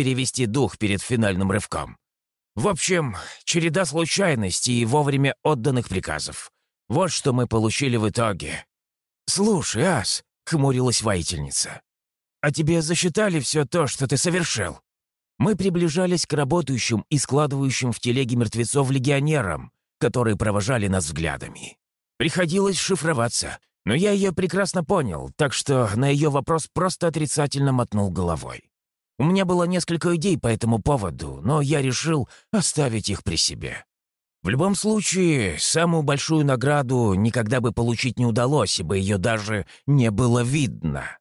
перевести дух перед финальным рывком. В общем, череда случайностей и вовремя отданных приказов. Вот что мы получили в итоге. «Слушай, Ас», — хмурилась воительница, «а тебе засчитали все то, что ты совершил?» Мы приближались к работающим и складывающим в телеге мертвецов легионерам, которые провожали нас взглядами. Приходилось шифроваться, но я ее прекрасно понял, так что на ее вопрос просто отрицательно мотнул головой. У меня было несколько идей по этому поводу, но я решил оставить их при себе. В любом случае, самую большую награду никогда бы получить не удалось, ибо ее даже не было видно.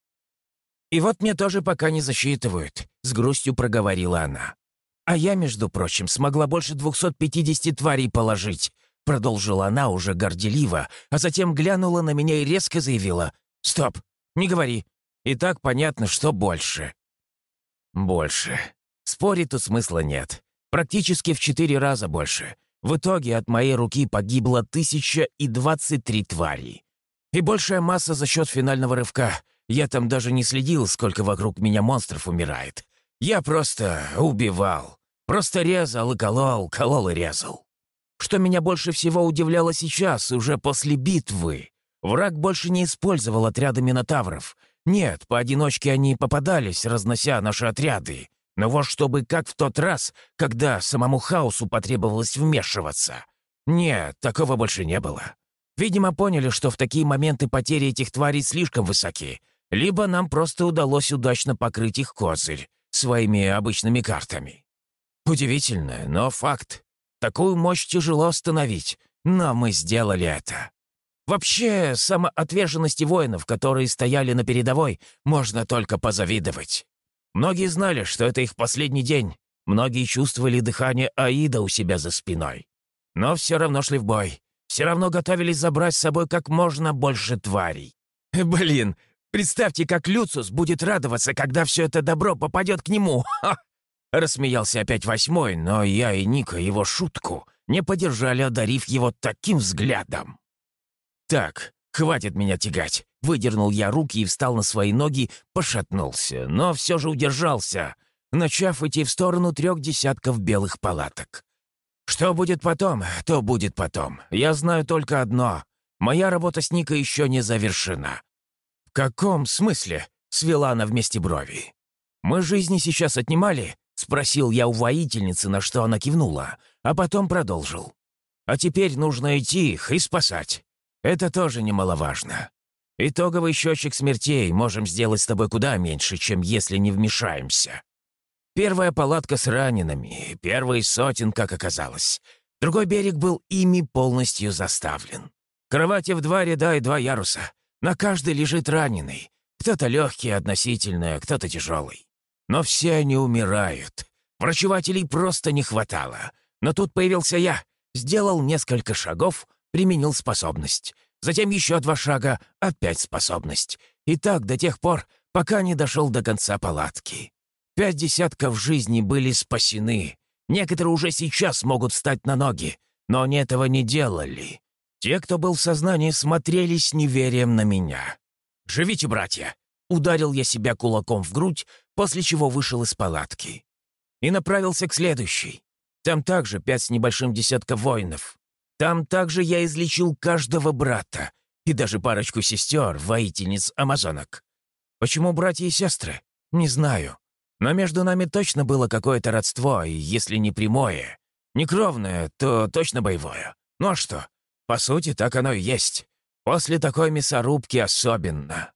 «И вот мне тоже пока не засчитывают», — с грустью проговорила она. «А я, между прочим, смогла больше 250 тварей положить», — продолжила она уже горделиво, а затем глянула на меня и резко заявила. «Стоп, не говори. И так понятно, что больше». «Больше. Спорить тут смысла нет. Практически в четыре раза больше. В итоге от моей руки погибло тысяча и двадцать три твари. И большая масса за счет финального рывка. Я там даже не следил, сколько вокруг меня монстров умирает. Я просто убивал. Просто резал и колол, колол и резал. Что меня больше всего удивляло сейчас, уже после битвы. Враг больше не использовал отряды минотавров. Нет, поодиночке они попадались, разнося наши отряды. Но вот чтобы как в тот раз, когда самому хаосу потребовалось вмешиваться. Нет, такого больше не было. Видимо, поняли, что в такие моменты потери этих тварей слишком высоки. Либо нам просто удалось удачно покрыть их козырь своими обычными картами. Удивительно, но факт. Такую мощь тяжело остановить, но мы сделали это. Вообще, самоотверженности воинов, которые стояли на передовой, можно только позавидовать. Многие знали, что это их последний день. Многие чувствовали дыхание Аида у себя за спиной. Но все равно шли в бой. Все равно готовились забрать с собой как можно больше тварей. «Блин, представьте, как Люциус будет радоваться, когда все это добро попадет к нему!» Ха! Рассмеялся опять восьмой, но я и Ника его шутку не поддержали, одарив его таким взглядом. «Так, хватит меня тягать. Выдернул я руки и встал на свои ноги, пошатнулся, но все же удержался, начав идти в сторону трех десятков белых палаток. Что будет потом, то будет потом. Я знаю только одно. Моя работа с Никой еще не завершена. «В каком смысле?» — свела она вместе брови. «Мы жизни сейчас отнимали?» — спросил я у воительницы, на что она кивнула, а потом продолжил. «А теперь нужно идти их и спасать. Это тоже немаловажно. Итоговый счетчик смертей можем сделать с тобой куда меньше, чем если не вмешаемся. Первая палатка с ранеными, первый сотен, как оказалось. Другой берег был ими полностью заставлен. Кровати в два ряда и два яруса. На каждой лежит раненый. Кто-то легкий относительно, кто-то тяжелый. Но все они умирают. Врачевателей просто не хватало. Но тут появился я. Сделал несколько шагов, применил способность. Затем еще два шага, опять способность. И так до тех пор, пока не дошел до конца палатки. Пять десятков жизней были спасены. Некоторые уже сейчас могут встать на ноги, но они этого не делали. Те, кто был в сознании, смотрели с неверием на меня. «Живите, братья!» Ударил я себя кулаком в грудь, после чего вышел из палатки. И направился к следующей. Там также пять с небольшим десятков воинов. Там также я излечил каждого брата и даже парочку сестер, воительниц-амазонок. Почему братья и сестры? Не знаю. Но между нами точно было какое-то родство, и если не прямое, не кровное, то точно боевое. Ну а что? По сути, так оно и есть. После такой мясорубки особенно.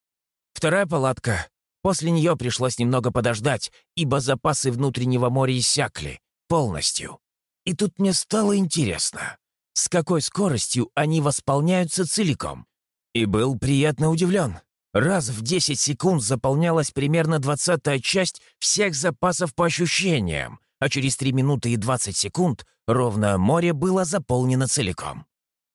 Вторая палатка. После нее пришлось немного подождать, ибо запасы внутреннего моря иссякли. Полностью. И тут мне стало интересно с какой скоростью они восполняются целиком. И был приятно удивлен. Раз в 10 секунд заполнялась примерно двадцатая часть всех запасов по ощущениям, а через 3 минуты и 20 секунд ровно море было заполнено целиком.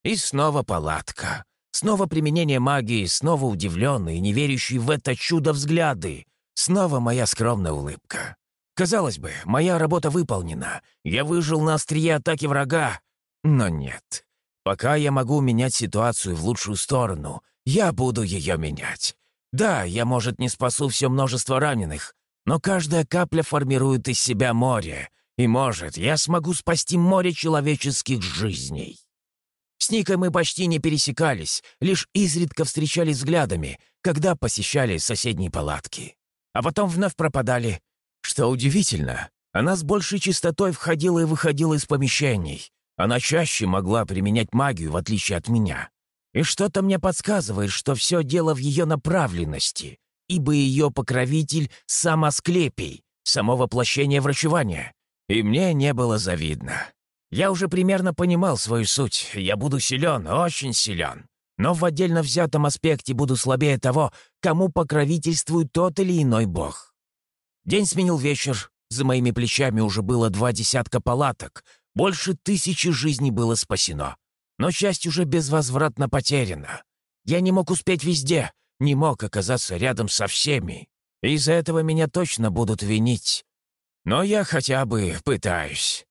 И снова палатка. Снова применение магии, снова удивленные, не верящие в это чудо взгляды. Снова моя скромная улыбка. Казалось бы, моя работа выполнена. Я выжил на острие атаки врага, но нет. Пока я могу менять ситуацию в лучшую сторону, я буду ее менять. Да, я, может, не спасу все множество раненых, Но каждая капля формирует из себя море, и, может, я смогу спасти море человеческих жизней. С Никой мы почти не пересекались, лишь изредка встречались взглядами, когда посещали соседние палатки. А потом вновь пропадали. Что удивительно, она с большей частотой входила и выходила из помещений. Она чаще могла применять магию, в отличие от меня. И что-то мне подсказывает, что все дело в ее направленности, ибо ее покровитель — сам Асклепий, само воплощение врачевания. И мне не было завидно. Я уже примерно понимал свою суть. Я буду силен, очень силен. Но в отдельно взятом аспекте буду слабее того, кому покровительствует тот или иной бог. День сменил вечер. За моими плечами уже было два десятка палаток. Больше тысячи жизней было спасено. Но часть уже безвозвратно потеряна. Я не мог успеть везде, не мог оказаться рядом со всеми. Из-за этого меня точно будут винить. Но я хотя бы пытаюсь.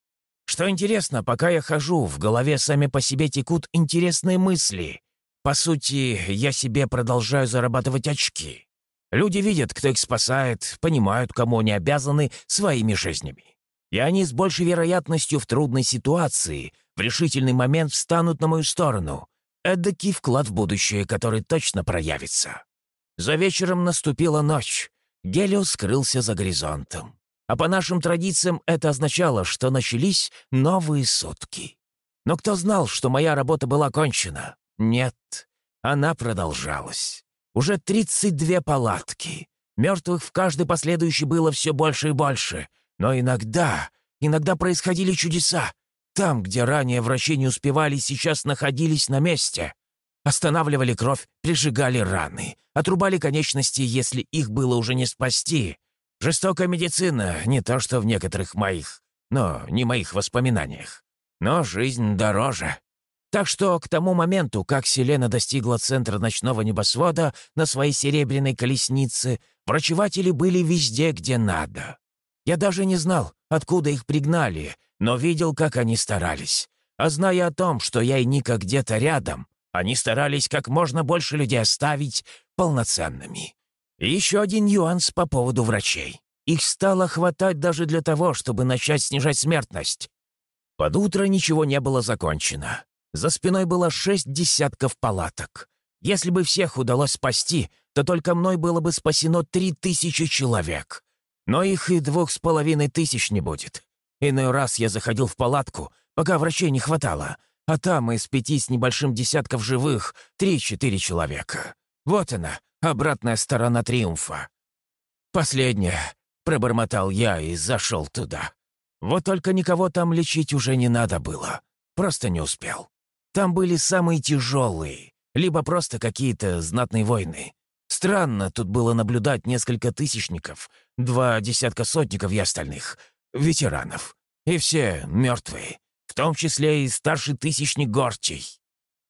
Что интересно, пока я хожу, в голове сами по себе текут интересные мысли. По сути, я себе продолжаю зарабатывать очки. Люди видят, кто их спасает, понимают, кому они обязаны своими жизнями. И они с большей вероятностью в трудной ситуации, в решительный момент встанут на мою сторону. Эдакий вклад в будущее, который точно проявится. За вечером наступила ночь. Гелиос скрылся за горизонтом. А по нашим традициям это означало, что начались новые сутки. Но кто знал, что моя работа была кончена? Нет, она продолжалась. Уже 32 палатки. Мертвых в каждой последующей было все больше и больше. Но иногда, иногда происходили чудеса. Там, где ранее врачи не успевали, сейчас находились на месте. Останавливали кровь, прижигали раны, отрубали конечности, если их было уже не спасти. Жестокая медицина, не то что в некоторых моих, но не моих воспоминаниях. Но жизнь дороже. Так что к тому моменту, как Селена достигла центра ночного небосвода на своей серебряной колеснице, врачеватели были везде, где надо. Я даже не знал, откуда их пригнали, но видел, как они старались. А зная о том, что я и Ника где-то рядом, они старались как можно больше людей оставить полноценными. И еще один нюанс по поводу врачей. Их стало хватать даже для того, чтобы начать снижать смертность. Под утро ничего не было закончено. За спиной было шесть десятков палаток. Если бы всех удалось спасти, то только мной было бы спасено три тысячи человек. Но их и двух с половиной тысяч не будет. Иной раз я заходил в палатку, пока врачей не хватало, а там из пяти с небольшим десятков живых три-четыре человека. Вот она, обратная сторона триумфа. «Последняя», — пробормотал я и зашел туда. Вот только никого там лечить уже не надо было. Просто не успел. Там были самые тяжелые, либо просто какие-то знатные войны. Странно тут было наблюдать несколько тысячников, два десятка сотников и остальных, ветеранов. И все мертвые, в том числе и старший тысячник Гортий.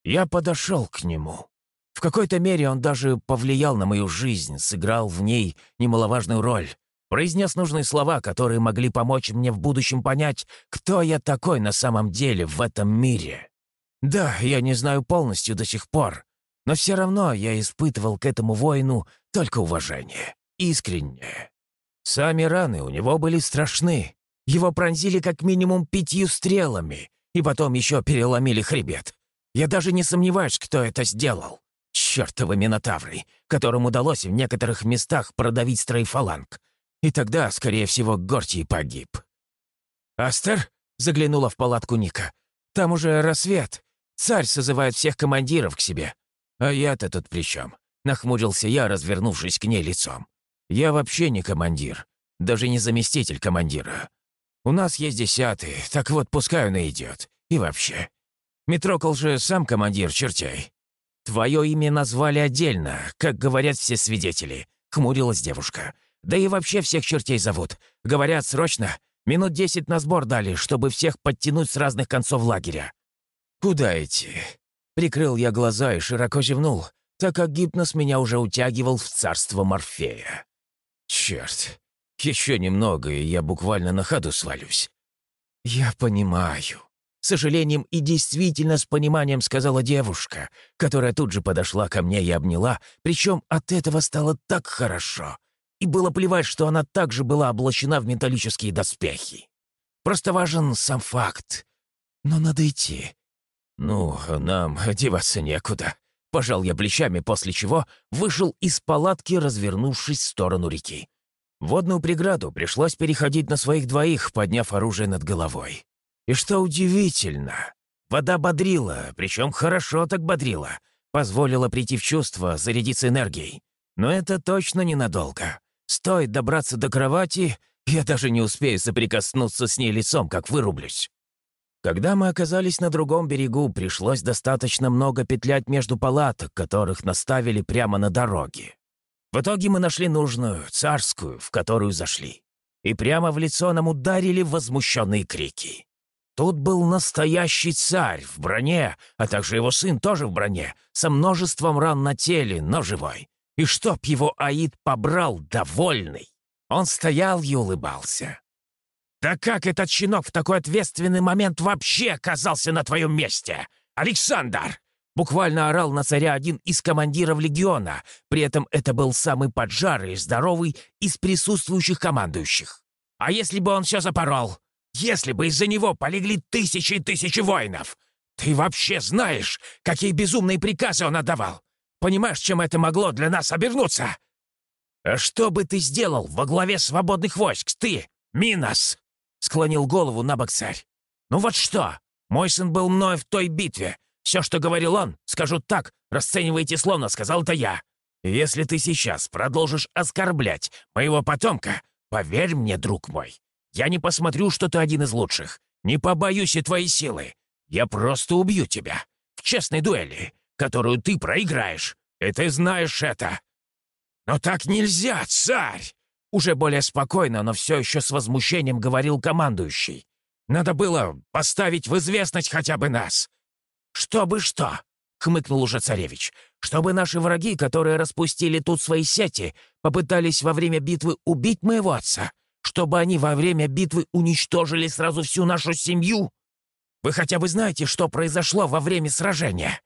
Я подошел к нему. В какой-то мере он даже повлиял на мою жизнь, сыграл в ней немаловажную роль. Произнес нужные слова, которые могли помочь мне в будущем понять, кто я такой на самом деле в этом мире. Да, я не знаю полностью до сих пор, но все равно я испытывал к этому воину только уважение. Искреннее. Сами раны у него были страшны. Его пронзили как минимум пятью стрелами, и потом еще переломили хребет. Я даже не сомневаюсь, кто это сделал. Чёртовы минотавры, которым удалось в некоторых местах продавить стрейфаланг. И тогда, скорее всего, Гортий погиб. «Астер?» — заглянула в палатку Ника. «Там уже рассвет. Царь созывает всех командиров к себе. А я-то тут при чем?» — нахмурился я, развернувшись к ней лицом. «Я вообще не командир, даже не заместитель командира. У нас есть десятый, так вот пускай он и идет. И вообще. Митрокол же сам командир чертей. «Твое имя назвали отдельно, как говорят все свидетели», — хмурилась девушка. «Да и вообще всех чертей зовут. Говорят, срочно. Минут десять на сбор дали, чтобы всех подтянуть с разных концов лагеря». «Куда идти?» Прикрыл я глаза и широко зевнул, так как гипноз меня уже утягивал в царство Морфея. «Черт, еще немного, и я буквально на ходу свалюсь». «Я понимаю», с сожалением и действительно с пониманием сказала девушка, которая тут же подошла ко мне и обняла, причем от этого стало так хорошо. и было плевать, что она также была облачена в металлические доспехи. Просто важен сам факт. Но надо идти. Ну, нам одеваться некуда. Пожал я плечами, после чего вышел из палатки, развернувшись в сторону реки. Водную преграду пришлось переходить на своих двоих, подняв оружие над головой. И что удивительно, вода бодрила, причем хорошо так бодрила, позволила прийти в чувство, зарядиться энергией. Но это точно ненадолго. Стоит добраться до кровати, я даже не успею соприкоснуться с ней лицом, как вырублюсь. Когда мы оказались на другом берегу, пришлось достаточно много петлять между палаток, которых наставили прямо на дороге. В итоге мы нашли нужную, царскую, в которую зашли. И прямо в лицо нам ударили возмущенные крики. Тут был настоящий царь в броне, а также его сын тоже в броне, со множеством ран на теле, но живой. И чтоб его Аид побрал, довольный. Он стоял и улыбался. «Да как этот щенок в такой ответственный момент вообще оказался на твоем месте? Александр!» Буквально орал на царя один из командиров легиона, при этом это был самый поджарый и здоровый из присутствующих командующих. «А если бы он все запорол? Если бы из-за него полегли тысячи и тысячи воинов? Ты вообще знаешь, какие безумные приказы он отдавал? Понимаешь, чем это могло для нас обернуться? А что бы ты сделал во главе свободных войск, ты, Минос?» Склонил голову на бок царь. «Ну вот что, мой сын был мной в той битве. Все, что говорил он, скажу так, расценивайте словно сказал это я. Если ты сейчас продолжишь оскорблять моего потомка, поверь мне, друг мой, я не посмотрю, что ты один из лучших. Не побоюсь и твоей силы. Я просто убью тебя. В честной дуэли, которую ты проиграешь. И ты знаешь это. Но так нельзя, царь! Уже более спокойно, но все еще с возмущением говорил командующий. «Надо было поставить в известность хотя бы нас». «Чтобы что?» — хмыкнул уже царевич. «Чтобы наши враги, которые распустили тут свои сети, попытались во время битвы убить моего отца? Чтобы они во время битвы уничтожили сразу всю нашу семью? Вы хотя бы знаете, что произошло во время сражения?»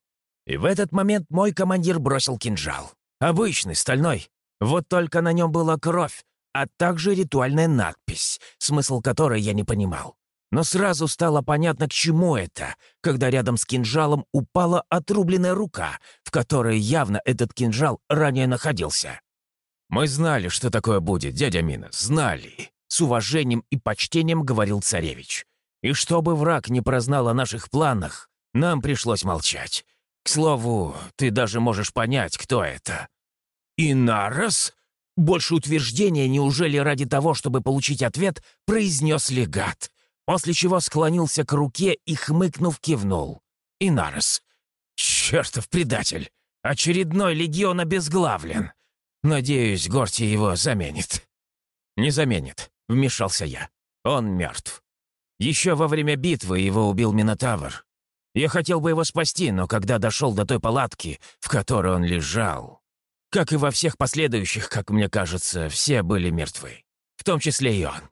И в этот момент мой командир бросил кинжал. Обычный, стальной. Вот только на нем была кровь, а также ритуальная надпись, смысл которой я не понимал. Но сразу стало понятно, к чему это, когда рядом с кинжалом упала отрубленная рука, в которой явно этот кинжал ранее находился. «Мы знали, что такое будет, дядя Мина, знали», — с уважением и почтением говорил царевич. «И чтобы враг не прознал о наших планах, нам пришлось молчать. К слову, ты даже можешь понять, кто это». «Инарос?» Больше утверждения, неужели ради того, чтобы получить ответ, произнес легат, после чего склонился к руке и, хмыкнув, кивнул. Инарес. «Чертов предатель! Очередной легион обезглавлен! Надеюсь, Горти его заменит». «Не заменит», — вмешался я. «Он мертв. Еще во время битвы его убил Минотавр. Я хотел бы его спасти, но когда дошел до той палатки, в которой он лежал, как и во всех последующих, как мне кажется, все были мертвы. В том числе и он.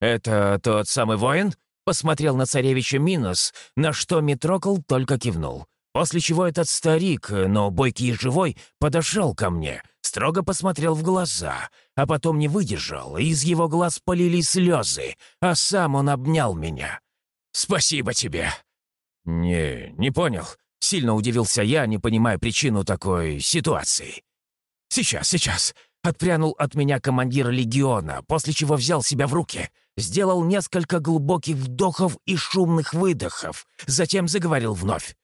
«Это тот самый воин?» Посмотрел на царевича Минос, на что Митрокл только кивнул. После чего этот старик, но бойкий и живой, подошел ко мне, строго посмотрел в глаза, а потом не выдержал, и из его глаз полились слезы, а сам он обнял меня. «Спасибо тебе!» «Не, не понял», — сильно удивился я, не понимая причину такой ситуации. «Сейчас, сейчас!» Отпрянул от меня командир легиона, после чего взял себя в руки, сделал несколько глубоких вдохов и шумных выдохов, затем заговорил вновь.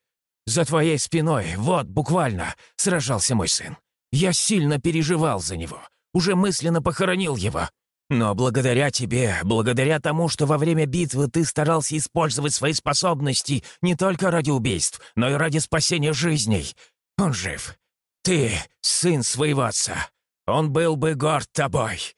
«За твоей спиной, вот, буквально, сражался мой сын. Я сильно переживал за него, уже мысленно похоронил его. Но благодаря тебе, благодаря тому, что во время битвы ты старался использовать свои способности не только ради убийств, но и ради спасения жизней, он жив. Ты сын своего отца. Он был бы горд тобой».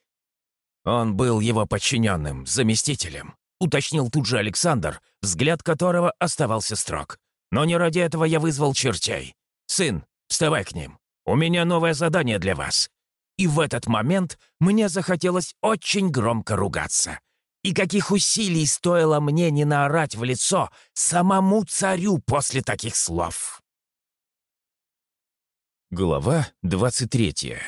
Он был его подчиненным, заместителем, уточнил тут же Александр, взгляд которого оставался строг. «Но не ради этого я вызвал чертей. Сын, вставай к ним. У меня новое задание для вас». И в этот момент мне захотелось очень громко ругаться. И каких усилий стоило мне не наорать в лицо самому царю после таких слов. Глава 23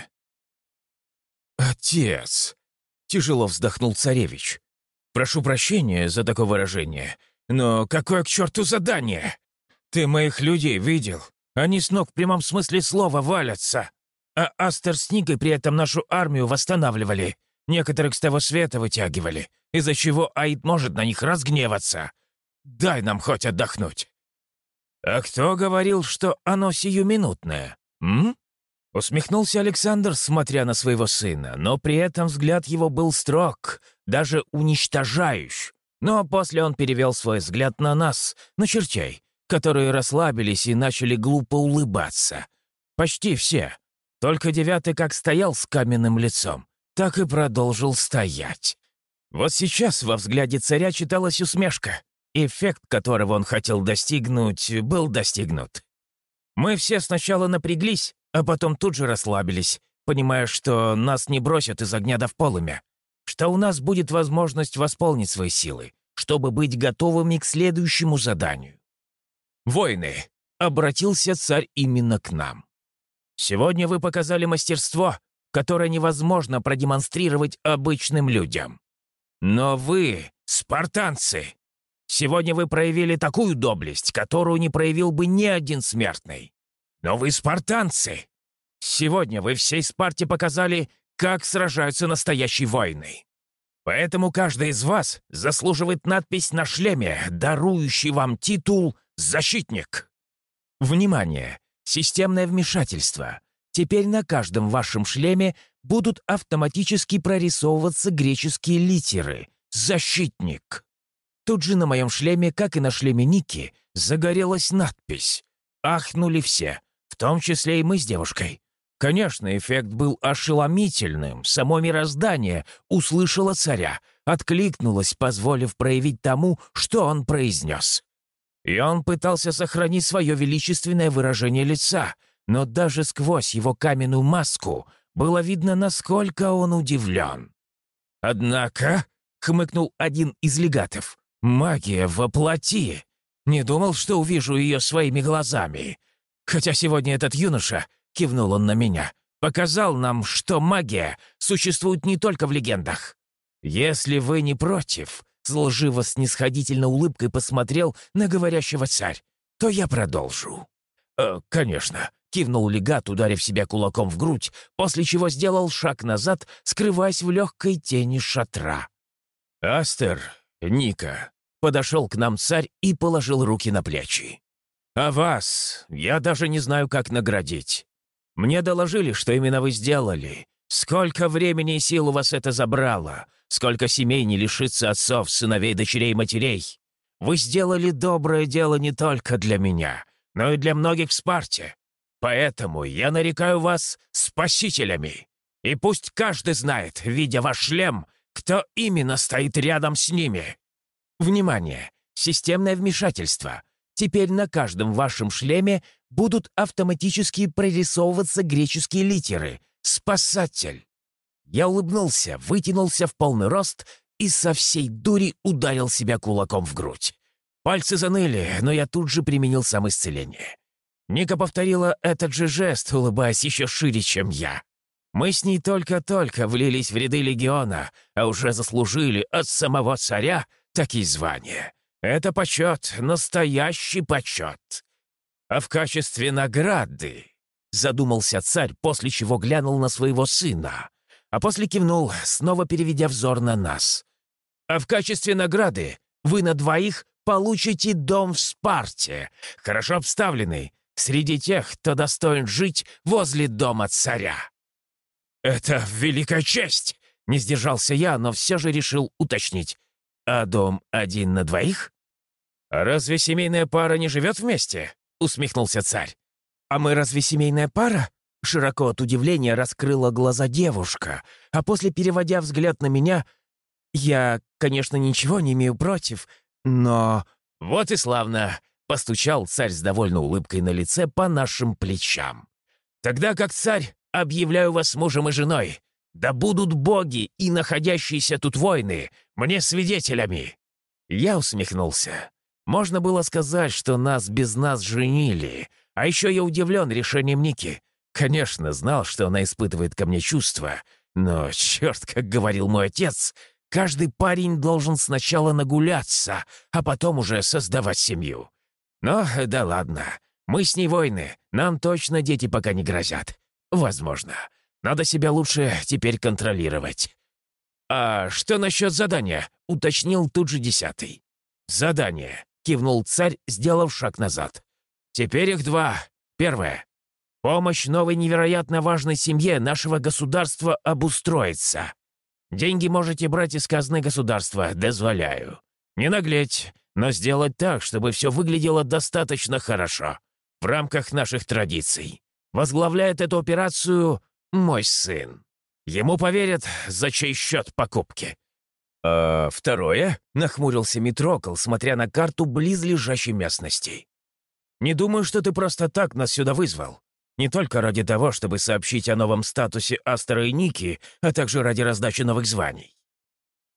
«Отец!» — тяжело вздохнул царевич. «Прошу прощения за такое выражение, но какое к черту задание? Ты моих людей видел? Они с ног в прямом смысле слова валятся. А Астер с Никой при этом нашу армию восстанавливали. Некоторых с того света вытягивали, из-за чего Аид может на них разгневаться. Дай нам хоть отдохнуть». «А кто говорил, что оно сиюминутное? М?» Усмехнулся Александр, смотря на своего сына, но при этом взгляд его был строг, даже уничтожающий. Но после он перевел свой взгляд на нас, на чертей, которые расслабились и начали глупо улыбаться. Почти все. Только девятый как стоял с каменным лицом, так и продолжил стоять. Вот сейчас во взгляде царя читалась усмешка. Эффект, которого он хотел достигнуть, был достигнут. Мы все сначала напряглись, а потом тут же расслабились, понимая, что нас не бросят из огня до в полымя, что у нас будет возможность восполнить свои силы, чтобы быть готовыми к следующему заданию. «Воины!» — обратился царь именно к нам. «Сегодня вы показали мастерство, которое невозможно продемонстрировать обычным людям. Но вы, спартанцы, сегодня вы проявили такую доблесть, которую не проявил бы ни один смертный. Но вы спартанцы. Сегодня вы всей Спарте показали, как сражаются настоящие воины. Поэтому каждый из вас заслуживает надпись на шлеме, дарующий вам титул «Защитник». Внимание! Системное вмешательство. Теперь на каждом вашем шлеме будут автоматически прорисовываться греческие литеры «Защитник». Тут же на моем шлеме, как и на шлеме Ники, загорелась надпись. Ахнули все, в том числе и мы с девушкой. Конечно, эффект был ошеломительным. Само мироздание услышало царя, откликнулось, позволив проявить тому, что он произнес. И он пытался сохранить свое величественное выражение лица, но даже сквозь его каменную маску было видно, насколько он удивлен. «Однако», — хмыкнул один из легатов, — «магия воплоти. Не думал, что увижу ее своими глазами. Хотя сегодня этот юноша, кивнул он на меня, показал нам, что магия существует не только в легендах. Если вы не против, с лживо-снисходительно улыбкой посмотрел на говорящего царь, то я продолжу. «Э, «Конечно», — кивнул легат, ударив себя кулаком в грудь, после чего сделал шаг назад, скрываясь в легкой тени шатра. «Астер, Ника», — подошел к нам царь и положил руки на плечи. «А вас я даже не знаю, как наградить. Мне доложили, что именно вы сделали. Сколько времени и сил у вас это забрало? Сколько семей не лишится отцов, сыновей, дочерей, матерей? Вы сделали доброе дело не только для меня, но и для многих в Спарте. Поэтому я нарекаю вас спасителями. И пусть каждый знает, видя ваш шлем, кто именно стоит рядом с ними. Внимание! Системное вмешательство — Теперь на каждом вашем шлеме будут автоматически прорисовываться греческие литеры «Спасатель». Я улыбнулся, вытянулся в полный рост и со всей дури ударил себя кулаком в грудь. Пальцы заныли, но я тут же применил сам исцеление. Ника повторила этот же жест, улыбаясь еще шире, чем я. Мы с ней только-только влились в ряды легиона, а уже заслужили от самого царя такие звания. Это почет, настоящий почет. А в качестве награды, задумался царь, после чего глянул на своего сына, а после кивнул, снова переведя взор на нас. А в качестве награды вы на двоих получите дом в Спарте, хорошо обставленный, среди тех, кто достоин жить возле дома царя. «Это великая честь!» — не сдержался я, но все же решил уточнить. «А дом один на двоих?» «Разве семейная пара не живет вместе?» — усмехнулся царь. «А мы разве семейная пара?» Широко от удивления раскрыла глаза девушка, а после, переводя взгляд на меня, «Я, конечно, ничего не имею против, но...» «Вот и славно!» — постучал царь с довольной улыбкой на лице по нашим плечам. «Тогда как царь объявляю вас мужем и женой. Да будут боги и находящиеся тут воины мне свидетелями!» Я усмехнулся. Можно было сказать, что нас без нас женили. А еще я удивлен решением Ники. Конечно, знал, что она испытывает ко мне чувства. Но, черт, как говорил мой отец, каждый парень должен сначала нагуляться, а потом уже создавать семью. Но да ладно, мы с ней воины, нам точно дети пока не грозят. Возможно. Надо себя лучше теперь контролировать. «А что насчет задания?» — уточнил тут же десятый. «Задание», — кивнул царь, сделав шаг назад. «Теперь их два. Первое. Помощь новой невероятно важной семье нашего государства обустроиться. Деньги можете брать из казны государства, дозволяю. Не наглеть, но сделать так, чтобы все выглядело достаточно хорошо, в рамках наших традиций. Возглавляет эту операцию мой сын. Ему поверят, за чей счет покупки». «А второе?» — нахмурился Митрокол, смотря на карту близлежащей местности. «Не думаю, что ты просто так нас сюда вызвал. Не только ради того, чтобы сообщить о новом статусе Астера и Ники, а также ради раздачи новых званий».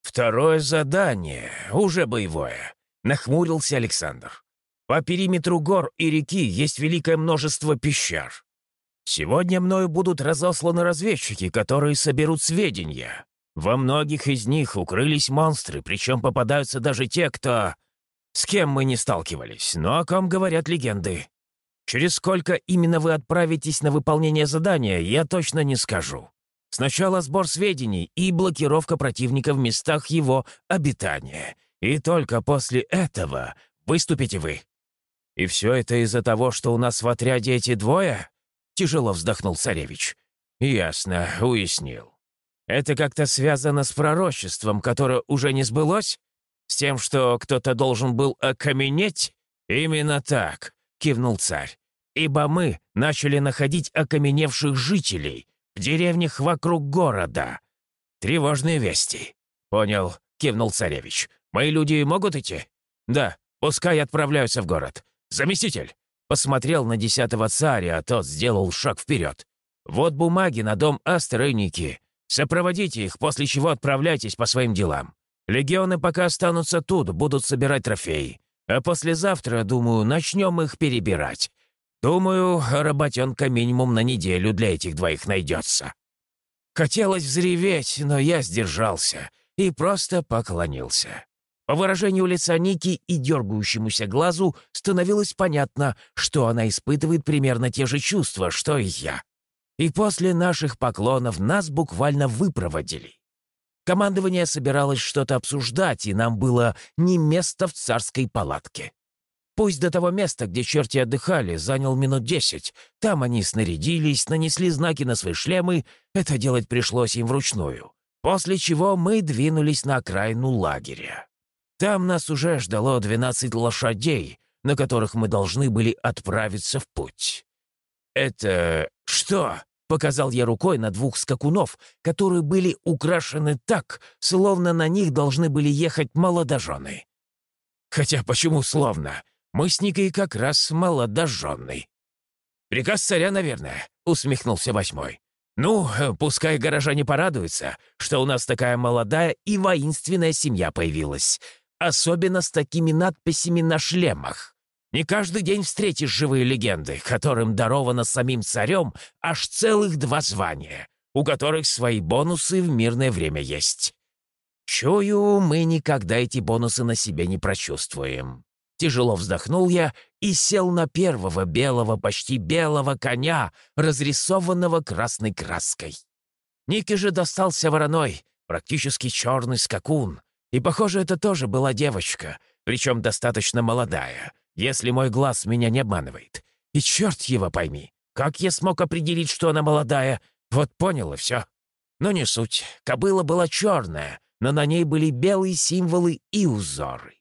«Второе задание, уже боевое», — нахмурился Александр. «По периметру гор и реки есть великое множество пещер. Сегодня мною будут разосланы разведчики, которые соберут сведения. Во многих из них укрылись монстры, причем попадаются даже те, кто... С кем мы не сталкивались, но о ком говорят легенды. Через сколько именно вы отправитесь на выполнение задания, я точно не скажу. Сначала сбор сведений и блокировка противника в местах его обитания. И только после этого выступите вы. И все это из-за того, что у нас в отряде эти двое? Тяжело вздохнул царевич. «Ясно, уяснил. Это как-то связано с пророчеством, которое уже не сбылось? С тем, что кто-то должен был окаменеть? Именно так», — кивнул царь. «Ибо мы начали находить окаменевших жителей в деревнях вокруг города. Тревожные вести». «Понял», — кивнул царевич. «Мои люди могут идти?» «Да, пускай отправляются в город. Заместитель, Посмотрел на десятого царя, а тот сделал шаг вперед. «Вот бумаги на дом Ники. Сопроводите их, после чего отправляйтесь по своим делам. Легионы пока останутся тут, будут собирать трофеи. А послезавтра, думаю, начнем их перебирать. Думаю, работенка минимум на неделю для этих двоих найдется». Хотелось взреветь, но я сдержался и просто поклонился. По выражению лица Ники и дергающемуся глазу становилось понятно, что она испытывает примерно те же чувства, что и я. И после наших поклонов нас буквально выпроводили. Командование собиралось что-то обсуждать, и нам было не место в царской палатке. Пусть до того места, где черти отдыхали, занял минут десять. Там они снарядились, нанесли знаки на свои шлемы. Это делать пришлось им вручную. После чего мы двинулись на окраину лагеря. Там нас уже ждало 12 лошадей, на которых мы должны были отправиться в путь. «Это что?» — показал я рукой на двух скакунов, которые были украшены так, словно на них должны были ехать молодожены. Хотя почему словно? Мы с Никой как раз молодоженный. «Приказ царя, наверное», — усмехнулся восьмой. «Ну, пускай горожане порадуются, что у нас такая молодая и воинственная семья появилась особенно с такими надписями на шлемах. Не каждый день встретишь живые легенды, которым даровано самим царем аж целых два звания, у которых свои бонусы в мирное время есть. Чую, мы никогда эти бонусы на себе не прочувствуем. Тяжело вздохнул я и сел на первого белого, почти белого коня, разрисованного красной краской. Нике же достался вороной, практически черный скакун, и, похоже, это тоже была девочка, причем достаточно молодая, если мой глаз меня не обманывает. И черт его пойми, как я смог определить, что она молодая? Вот понял и все. Но не суть. Кобыла была черная, но на ней были белые символы и узоры.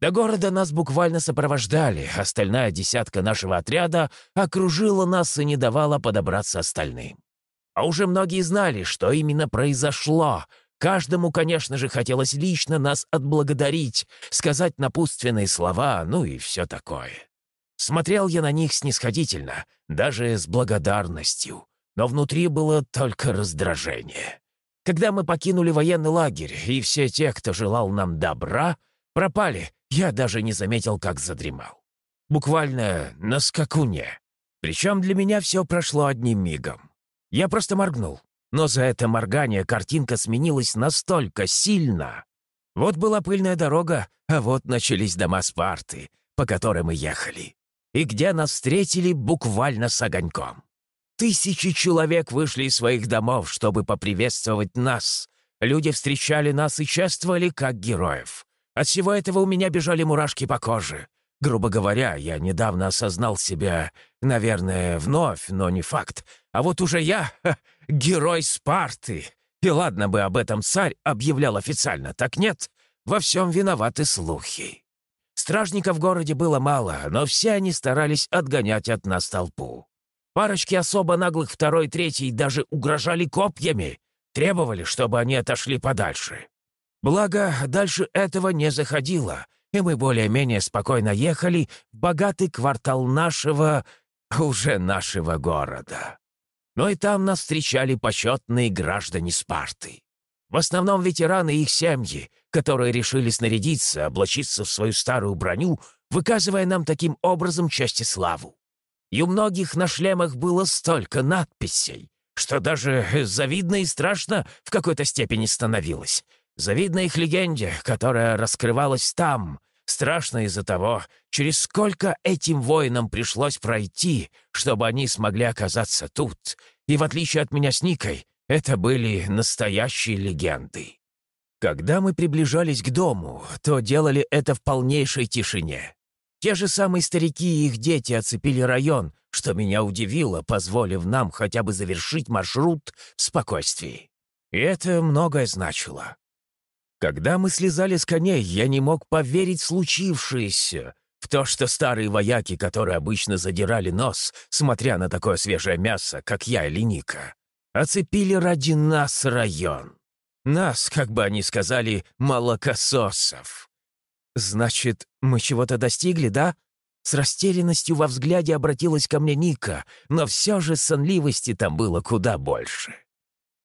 До города нас буквально сопровождали, остальная десятка нашего отряда окружила нас и не давала подобраться остальным. А уже многие знали, что именно произошло, Каждому, конечно же, хотелось лично нас отблагодарить, сказать напутственные слова, ну и все такое. Смотрел я на них снисходительно, даже с благодарностью, но внутри было только раздражение. Когда мы покинули военный лагерь, и все те, кто желал нам добра, пропали, я даже не заметил, как задремал. Буквально на скакуне. Причем для меня все прошло одним мигом. Я просто моргнул, но за это моргание картинка сменилась настолько сильно. Вот была пыльная дорога, а вот начались дома Спарты, по которым мы ехали, и где нас встретили буквально с огоньком. Тысячи человек вышли из своих домов, чтобы поприветствовать нас. Люди встречали нас и чествовали как героев. От всего этого у меня бежали мурашки по коже. Грубо говоря, я недавно осознал себя, наверное, вновь, но не факт. А вот уже я ха, — герой Спарты. И ладно бы об этом царь объявлял официально, так нет, во всем виноваты слухи. Стражников в городе было мало, но все они старались отгонять от нас толпу. Парочки особо наглых второй, третий даже угрожали копьями, требовали, чтобы они отошли подальше. Благо, дальше этого не заходило, и мы более-менее спокойно ехали в богатый квартал нашего, уже нашего города. Но и там нас встречали почетные граждане Спарты. В основном ветераны и их семьи, которые решили снарядиться, облачиться в свою старую броню, выказывая нам таким образом честь и славу. И у многих на шлемах было столько надписей, что даже завидно и страшно в какой-то степени становилось. Завидно их легенде, которая раскрывалась там, страшно из-за того, через сколько этим воинам пришлось пройти, чтобы они смогли оказаться тут. И в отличие от меня с Никой, это были настоящие легенды. Когда мы приближались к дому, то делали это в полнейшей тишине. Те же самые старики и их дети оцепили район, что меня удивило, позволив нам хотя бы завершить маршрут в спокойствии. И это многое значило. Когда мы слезали с коней, я не мог поверить в случившееся, в то, что старые вояки, которые обычно задирали нос, смотря на такое свежее мясо, как я или Ника, оцепили ради нас район. Нас, как бы они сказали, молокососов. «Значит, мы чего-то достигли, да?» С растерянностью во взгляде обратилась ко мне Ника, но все же сонливости там было куда больше.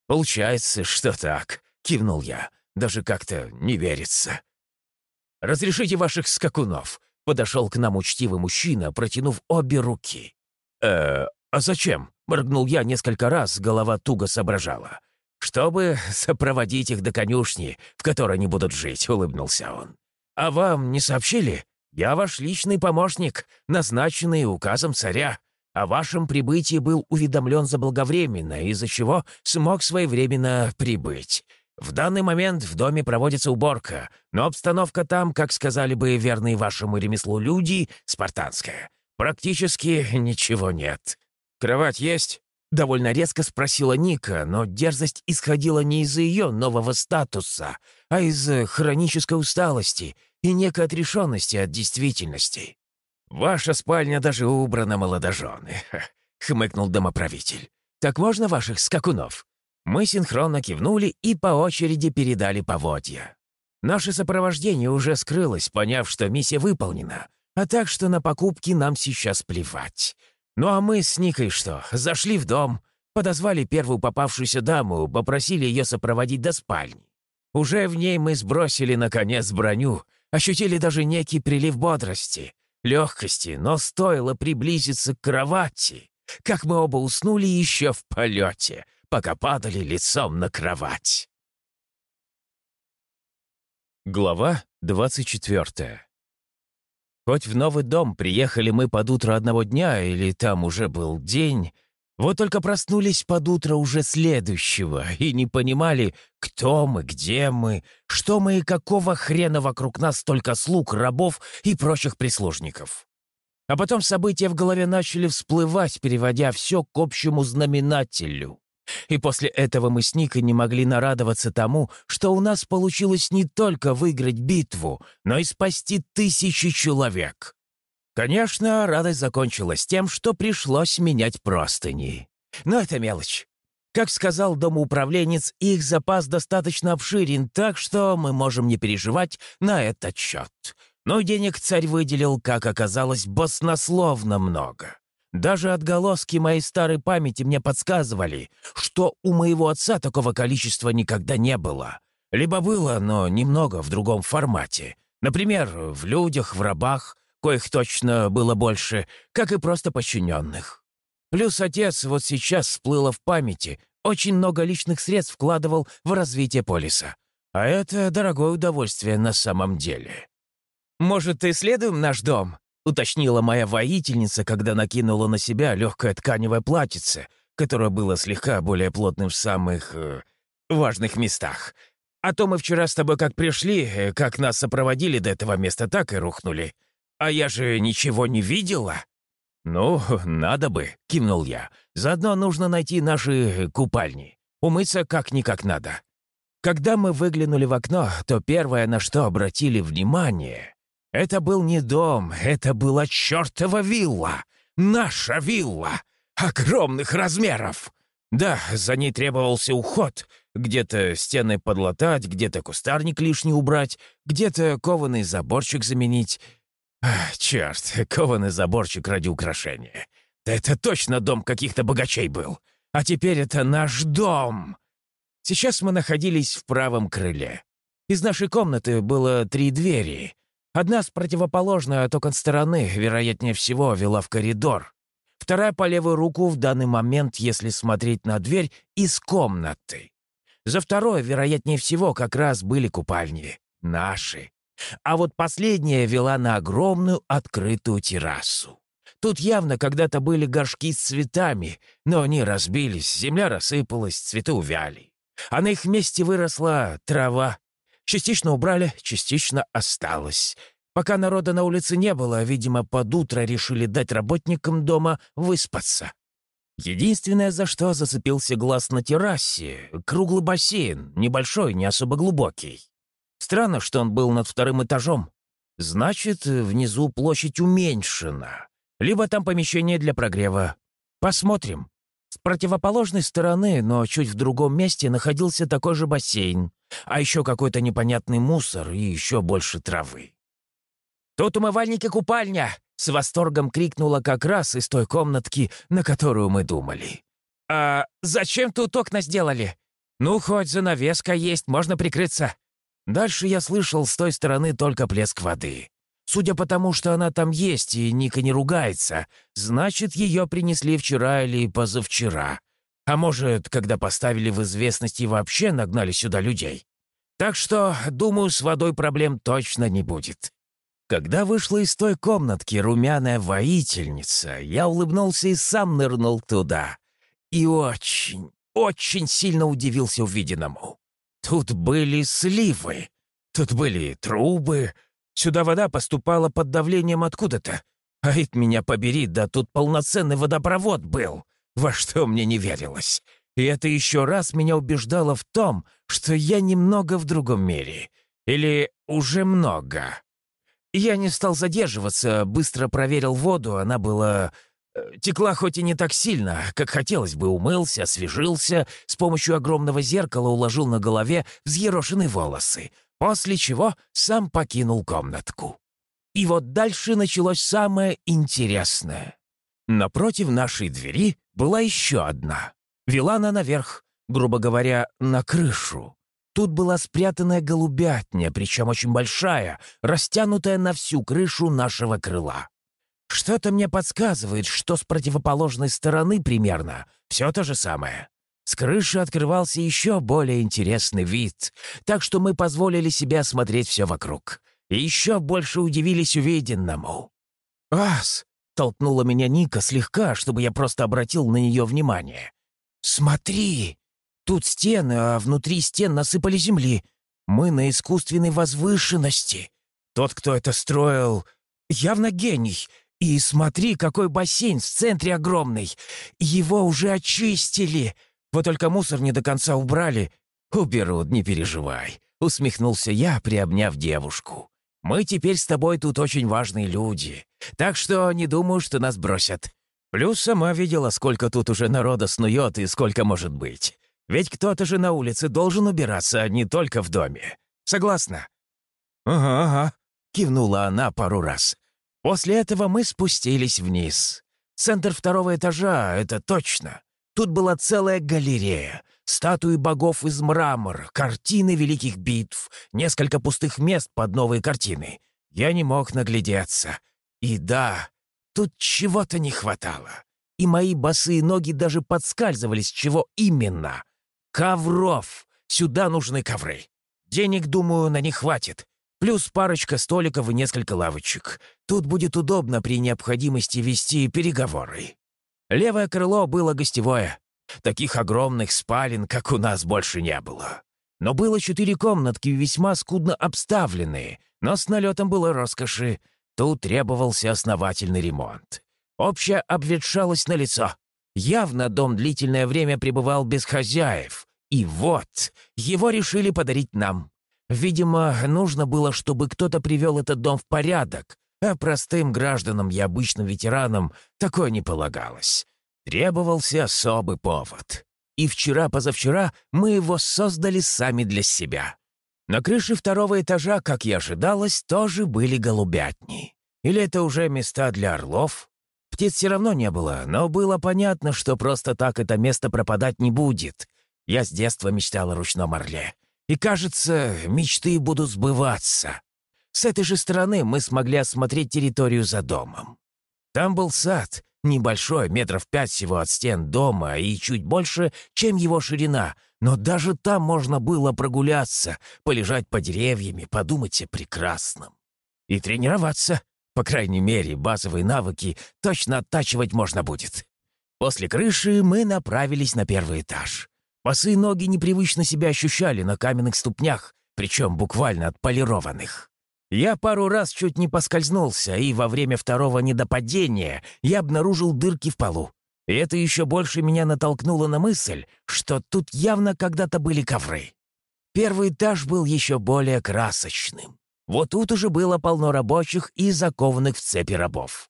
«Получается, что так», — кивнул я. Даже как-то не верится. «Разрешите ваших скакунов», — подошел к нам учтивый мужчина, протянув обе руки. «Э, а зачем?» — моргнул я несколько раз, голова туго соображала. «Чтобы сопроводить их до конюшни, в которой они будут жить», — улыбнулся он. «А вам не сообщили? Я ваш личный помощник, назначенный указом царя. О вашем прибытии был уведомлен заблаговременно, из-за чего смог своевременно прибыть. В данный момент в доме проводится уборка, но обстановка там, как сказали бы верные вашему ремеслу люди, спартанская. Практически ничего нет. Кровать есть?» Довольно резко спросила Ника, но дерзость исходила не из-за ее нового статуса, а из хронической усталости и некой отрешенности от действительности. «Ваша спальня даже убрана, молодожены», — хмыкнул домоправитель. «Так можно ваших скакунов?» Мы синхронно кивнули и по очереди передали поводья. Наше сопровождение уже скрылось, поняв, что миссия выполнена, а так что на покупки нам сейчас плевать. Ну а мы с Никой что, зашли в дом, подозвали первую попавшуюся даму, попросили ее сопроводить до спальни. Уже в ней мы сбросили, наконец, броню, ощутили даже некий прилив бодрости, легкости, но стоило приблизиться к кровати, как мы оба уснули еще в полете — пока падали лицом на кровать. Глава 24 Хоть в новый дом приехали мы под утро одного дня, или там уже был день, вот только проснулись под утро уже следующего и не понимали, кто мы, где мы, что мы и какого хрена вокруг нас столько слуг, рабов и прочих прислужников. А потом события в голове начали всплывать, переводя все к общему знаменателю. И после этого мы с Никой не могли нарадоваться тому, что у нас получилось не только выиграть битву, но и спасти тысячи человек. Конечно, радость закончилась тем, что пришлось менять простыни. Но это мелочь. Как сказал домоуправленец, их запас достаточно обширен, так что мы можем не переживать на этот счет. Но денег царь выделил, как оказалось, баснословно много. Даже отголоски моей старой памяти мне подсказывали, что у моего отца такого количества никогда не было. Либо было, но немного в другом формате. Например, в людях, в рабах, коих точно было больше, как и просто подчиненных. Плюс отец вот сейчас всплыло в памяти, очень много личных средств вкладывал в развитие полиса. А это дорогое удовольствие на самом деле. «Может, исследуем наш дом?» — уточнила моя воительница, когда накинула на себя легкое тканевое платьице, которое было слегка более плотным в самых... Э, важных местах. А то мы вчера с тобой как пришли, э, как нас сопроводили до этого места, так и рухнули. А я же ничего не видела». «Ну, надо бы», — кивнул я. «Заодно нужно найти наши купальни. Умыться как-никак надо». Когда мы выглянули в окно, то первое, на что обратили внимание, это был не дом, это была чертова вилла. Наша вилла. Огромных размеров. Да, за ней требовался уход. Где-то стены подлатать, где-то кустарник лишний убрать, где-то кованый заборчик заменить. Ах, черт, кованый заборчик ради украшения. Да это точно дом каких-то богачей был. А теперь это наш дом. Сейчас мы находились в правом крыле. Из нашей комнаты было три двери. Одна с противоположной от окон стороны, вероятнее всего, вела в коридор. Вторая по левую руку в данный момент, если смотреть на дверь, из комнаты. За второй, вероятнее всего, как раз были купальни. Наши. А вот последняя вела на огромную открытую террасу. Тут явно когда-то были горшки с цветами, но они разбились, земля рассыпалась, цветы увяли. А на их месте выросла трава, Частично убрали, частично осталось. Пока народа на улице не было, видимо, под утро решили дать работникам дома выспаться. Единственное, за что зацепился глаз на террасе — круглый бассейн, небольшой, не особо глубокий. Странно, что он был над вторым этажом. Значит, внизу площадь уменьшена. Либо там помещение для прогрева. Посмотрим. С противоположной стороны, но чуть в другом месте, находился такой же бассейн, а еще какой-то непонятный мусор и еще больше травы. «Тут умывальник и купальня!» — с восторгом крикнула как раз из той комнатки, на которую мы думали. «А зачем тут окна сделали?» «Ну, хоть занавеска есть, можно прикрыться». Дальше я слышал с той стороны только плеск воды. Судя по тому, что она там есть и Ника не ругается, значит, ее принесли вчера или позавчера. А может, когда поставили в известность и вообще нагнали сюда людей. Так что, думаю, с водой проблем точно не будет. Когда вышла из той комнатки румяная воительница, я улыбнулся и сам нырнул туда. И очень, очень сильно удивился увиденному. Тут были сливы, тут были трубы, Сюда вода поступала под давлением откуда-то. А it меня побери, да тут полноценный водопровод был, во что мне не верилось. И это еще раз меня убеждало в том, что я немного в другом мире. Или уже много. Я не стал задерживаться, быстро проверил воду, она была... Э, текла хоть и не так сильно, как хотелось бы, умылся, освежился, с помощью огромного зеркала уложил на голове взъерошенные волосы, после чего сам покинул комнатку. И вот дальше началось самое интересное. Напротив нашей двери была еще одна. Вела она наверх, грубо говоря, на крышу. Тут была спрятанная голубятня, причем очень большая, растянутая на всю крышу нашего крыла. Что-то мне подсказывает, что с противоположной стороны примерно все то же самое. С крыши открывался еще более интересный вид, так что мы позволили себе осмотреть все вокруг. И еще больше удивились увиденному. «Ас!» — толкнула меня Ника слегка, чтобы я просто обратил на нее внимание. «Смотри! Тут стены, а внутри стен насыпали земли. Мы на искусственной возвышенности. Тот, кто это строил, явно гений. И смотри, какой бассейн в центре огромный. Его уже очистили. Вот только мусор не до конца убрали. Уберут, не переживай», — усмехнулся я, приобняв девушку. «Мы теперь с тобой тут очень важные люди, так что не думаю, что нас бросят. Плюс сама видела, сколько тут уже народа снует и сколько может быть. Ведь кто-то же на улице должен убираться, а не только в доме. Согласна?» «Ага, ага», — кивнула она пару раз. После этого мы спустились вниз. Центр второго этажа — это точно. Тут была целая галерея, статуи богов из мрамора, картины великих битв, несколько пустых мест под новые картины. Я не мог наглядеться. И да, тут чего-то не хватало. и мои босые ноги даже подскальзывались, чего именно. Ковров! Сюда нужны ковры. Денег, думаю, на них хватит. Плюс парочка столиков и несколько лавочек. Тут будет удобно при необходимости вести переговоры. Левое крыло было гостевое. Таких огромных спален, как у нас, больше не было. Но было четыре комнатки, весьма скудно обставленные, но с налетом было роскоши. Тут требовался основательный ремонт. Общая обветшалость на лицо. Явно дом длительное время пребывал без хозяев. И вот, его решили подарить нам. Видимо, нужно было, чтобы кто-то привел этот дом в порядок, а простым гражданам и обычным ветеранам такое не полагалось. Требовался особый повод. И вчера-позавчера мы его создали сами для себя. На крыше второго этажа, как и ожидалось, тоже были голубятни. Или это уже места для орлов? Птиц все равно не было, но было понятно, что просто так это место пропадать не будет. Я с детства мечтал о ручном орле. И, кажется, мечты будут сбываться. С этой же стороны мы смогли осмотреть территорию за домом. Там был сад, небольшой, метров пять всего от стен дома и чуть больше, чем его ширина, но даже там можно было прогуляться, полежать по деревьями, подумать о прекрасном. И тренироваться. По крайней мере, базовые навыки точно оттачивать можно будет. После крыши мы направились на первый этаж. Босые ноги непривычно себя ощущали на каменных ступнях, причем буквально отполированных. Я пару раз чуть не поскользнулся, и во время второго недопадения я обнаружил дырки в полу. И это еще больше меня натолкнуло на мысль, что тут явно когда-то были ковры. Первый этаж был еще более красочным. Вот тут уже было полно рабочих и закованных в цепи рабов.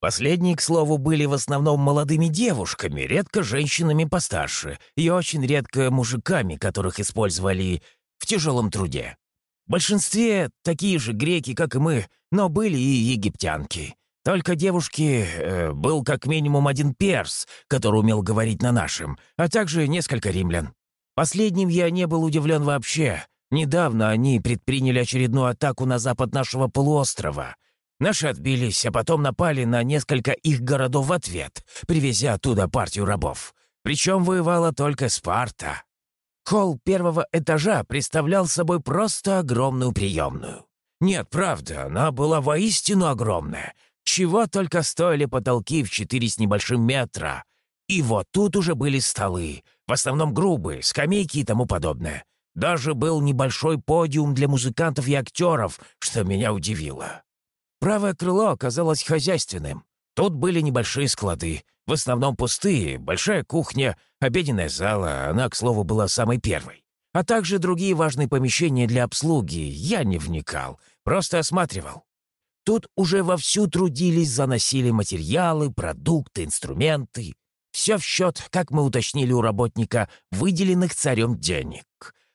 Последние, к слову, были в основном молодыми девушками, редко женщинами постарше и очень редко мужиками, которых использовали в тяжелом труде. Большинстве такие же греки, как и мы, но были и египтянки. Только девушки э, был как минимум один перс, который умел говорить на нашем, а также несколько римлян. Последним я не был удивлен вообще. Недавно они предприняли очередную атаку на запад нашего полуострова — Наши отбились, а потом напали на несколько их городов в ответ, привезя оттуда партию рабов. Причем воевала только Спарта. Холл первого этажа представлял собой просто огромную приемную. Нет, правда, она была воистину огромная. Чего только стоили потолки в четыре с небольшим метра. И вот тут уже были столы, в основном грубые, скамейки и тому подобное. Даже был небольшой подиум для музыкантов и актеров, что меня удивило. Правое крыло оказалось хозяйственным. Тут были небольшие склады, в основном пустые, большая кухня, обеденная зала, она, к слову, была самой первой. А также другие важные помещения для обслуги. Я не вникал, просто осматривал. Тут уже вовсю трудились, заносили материалы, продукты, инструменты. Все в счет, как мы уточнили у работника, выделенных царем денег.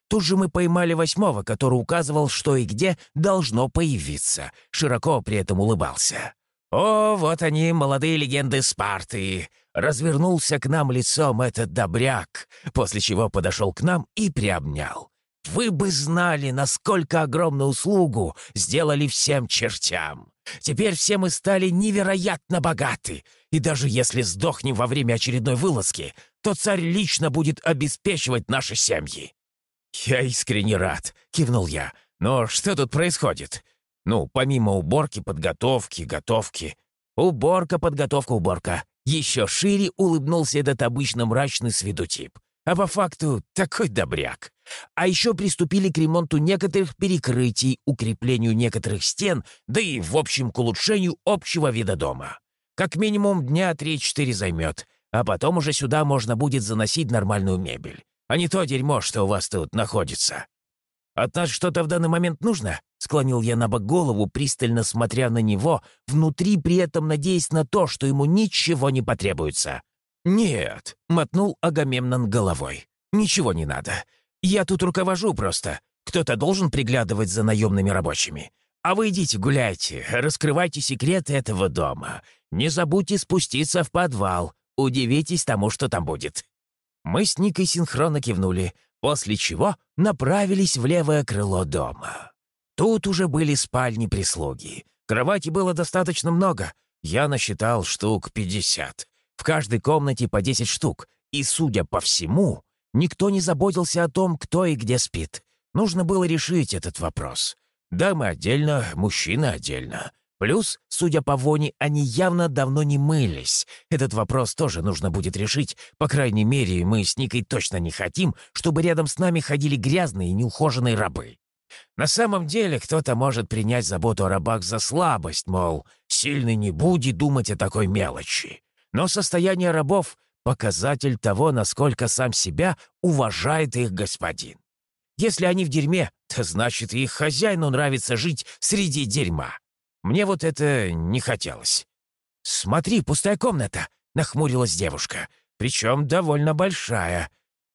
Тут же мы поймали восьмого, который указывал, что и где должно появиться. Широко при этом улыбался. «О, вот они, молодые легенды Спарты!» Развернулся к нам лицом этот добряк, после чего подошел к нам и приобнял. «Вы бы знали, насколько огромную услугу сделали всем чертям. Теперь все мы стали невероятно богаты, и даже если сдохнем во время очередной вылазки, то царь лично будет обеспечивать наши семьи. «Я искренне рад», — кивнул я. «Но что тут происходит? Ну, помимо уборки, подготовки, готовки. Уборка, подготовка, уборка. Еще шире улыбнулся этот обычно мрачный с виду тип. А по факту такой добряк. А еще приступили к ремонту некоторых перекрытий, укреплению некоторых стен, да и, в общем, к улучшению общего вида дома. Как минимум дня 3-4 займет, а потом уже сюда можно будет заносить нормальную мебель а не то дерьмо, что у вас тут находится. От нас что-то в данный момент нужно?» — склонил я на бок голову, пристально смотря на него, внутри при этом надеясь на то, что ему ничего не потребуется. «Нет», — мотнул Агамемнон головой. «Ничего не надо. Я тут руковожу просто. Кто-то должен приглядывать за наемными рабочими. А вы идите гуляйте, раскрывайте секреты этого дома. Не забудьте спуститься в подвал. Удивитесь тому, что там будет». Мы с Никой синхронно кивнули, после чего направились в левое крыло дома. Тут уже были спальни прислуги. Кровати было достаточно много. Я насчитал штук пятьдесят. В каждой комнате по 10 штук. И, судя по всему, никто не заботился о том, кто и где спит. Нужно было решить этот вопрос. Дамы отдельно, мужчины отдельно. Плюс, судя по воне, они явно давно не мылись. Этот вопрос тоже нужно будет решить. По крайней мере, мы с Никой точно не хотим, чтобы рядом с нами ходили грязные и неухоженные рабы. На самом деле, кто-то может принять заботу о рабах за слабость, мол, сильный не будет думать о такой мелочи. Но состояние рабов — показатель того, насколько сам себя уважает их господин. Если они в дерьме, то значит, их хозяину нравится жить среди дерьма. Мне вот это не хотелось. «Смотри, пустая комната!» — нахмурилась девушка. «Причем довольно большая.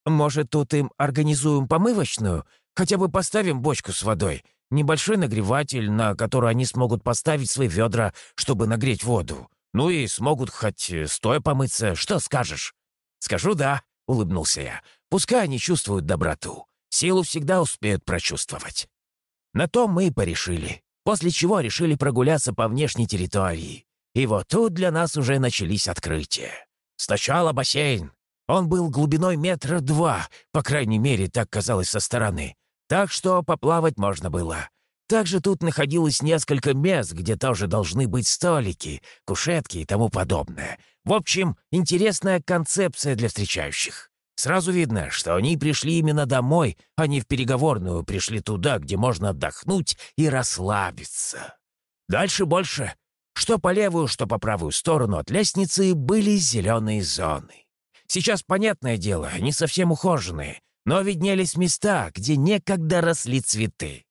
Может, тут им организуем помывочную? Хотя бы поставим бочку с водой. Небольшой нагреватель, на который они смогут поставить свои ведра, чтобы нагреть воду. Ну и смогут хоть стоя помыться. Что скажешь?» «Скажу «да», — улыбнулся я. «Пускай они чувствуют доброту. Силу всегда успеют прочувствовать». На том мы и порешили после чего решили прогуляться по внешней территории. И вот тут для нас уже начались открытия. Сначала бассейн. Он был глубиной метра два, по крайней мере, так казалось со стороны. Так что поплавать можно было. Также тут находилось несколько мест, где тоже должны быть столики, кушетки и тому подобное. В общем, интересная концепция для встречающих. Сразу видно, что они пришли именно домой, а не в переговорную, пришли туда, где можно отдохнуть и расслабиться. Дальше больше. Что по левую, что по правую сторону от лестницы были зеленые зоны. Сейчас, понятное дело, не совсем ухоженные, но виднелись места, где некогда росли цветы.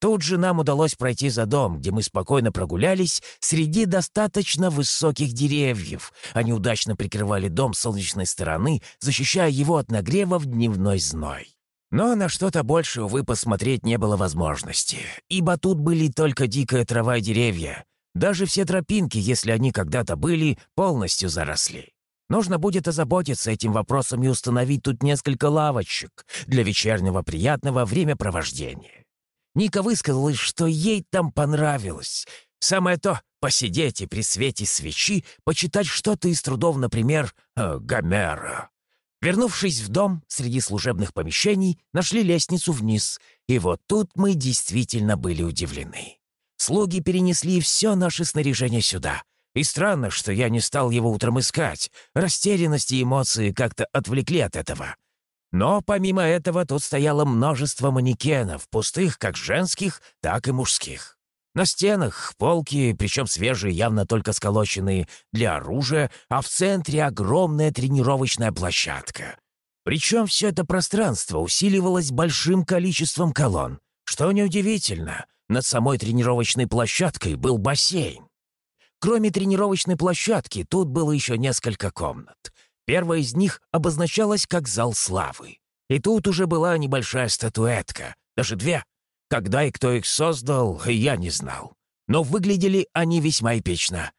Тут же нам удалось пройти за дом, где мы спокойно прогулялись среди достаточно высоких деревьев. Они удачно прикрывали дом с солнечной стороны, защищая его от нагрева в дневной зной. Но на что-то больше, увы, посмотреть не было возможности, ибо тут были только дикая трава и деревья. Даже все тропинки, если они когда-то были, полностью заросли. Нужно будет озаботиться этим вопросом и установить тут несколько лавочек для вечернего приятного времяпровождения. Ника высказалась, что ей там понравилось. Самое то — посидеть и при свете свечи почитать что-то из трудов, например, э, Гомера. Вернувшись в дом, среди служебных помещений нашли лестницу вниз, и вот тут мы действительно были удивлены. Слуги перенесли все наше снаряжение сюда. И странно, что я не стал его утром искать. Растерянность и эмоции как-то отвлекли от этого. Но помимо этого тут стояло множество манекенов, пустых как женских, так и мужских. На стенах полки, причем свежие, явно только сколоченные для оружия, а в центре огромная тренировочная площадка. Причем все это пространство усиливалось большим количеством колонн. Что неудивительно, над самой тренировочной площадкой был бассейн. Кроме тренировочной площадки, тут было еще несколько комнат. Первая из них обозначалась как «Зал славы». И тут уже была небольшая статуэтка, даже две. Когда и кто их создал, я не знал. Но выглядели они весьма эпично.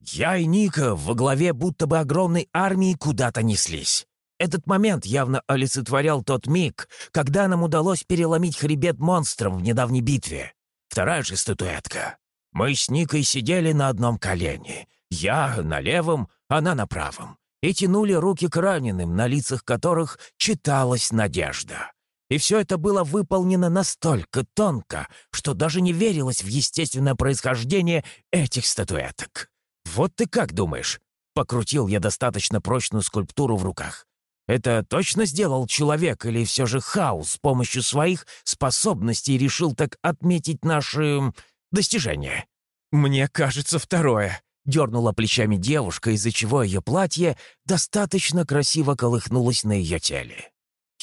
Я и Ника во главе будто бы огромной армии куда-то неслись. Этот момент явно олицетворял тот миг, когда нам удалось переломить хребет монстрам в недавней битве. Вторая же статуэтка. Мы с Никой сидели на одном колене. Я на левом, она на правом и тянули руки к раненым, на лицах которых читалась надежда. И все это было выполнено настолько тонко, что даже не верилось в естественное происхождение этих статуэток. «Вот ты как думаешь?» — покрутил я достаточно прочную скульптуру в руках. «Это точно сделал человек или все же хаос с помощью своих способностей решил так отметить наши достижения?» «Мне кажется, второе», Дернула плечами девушка, из-за чего ее платье достаточно красиво колыхнулось на ее теле.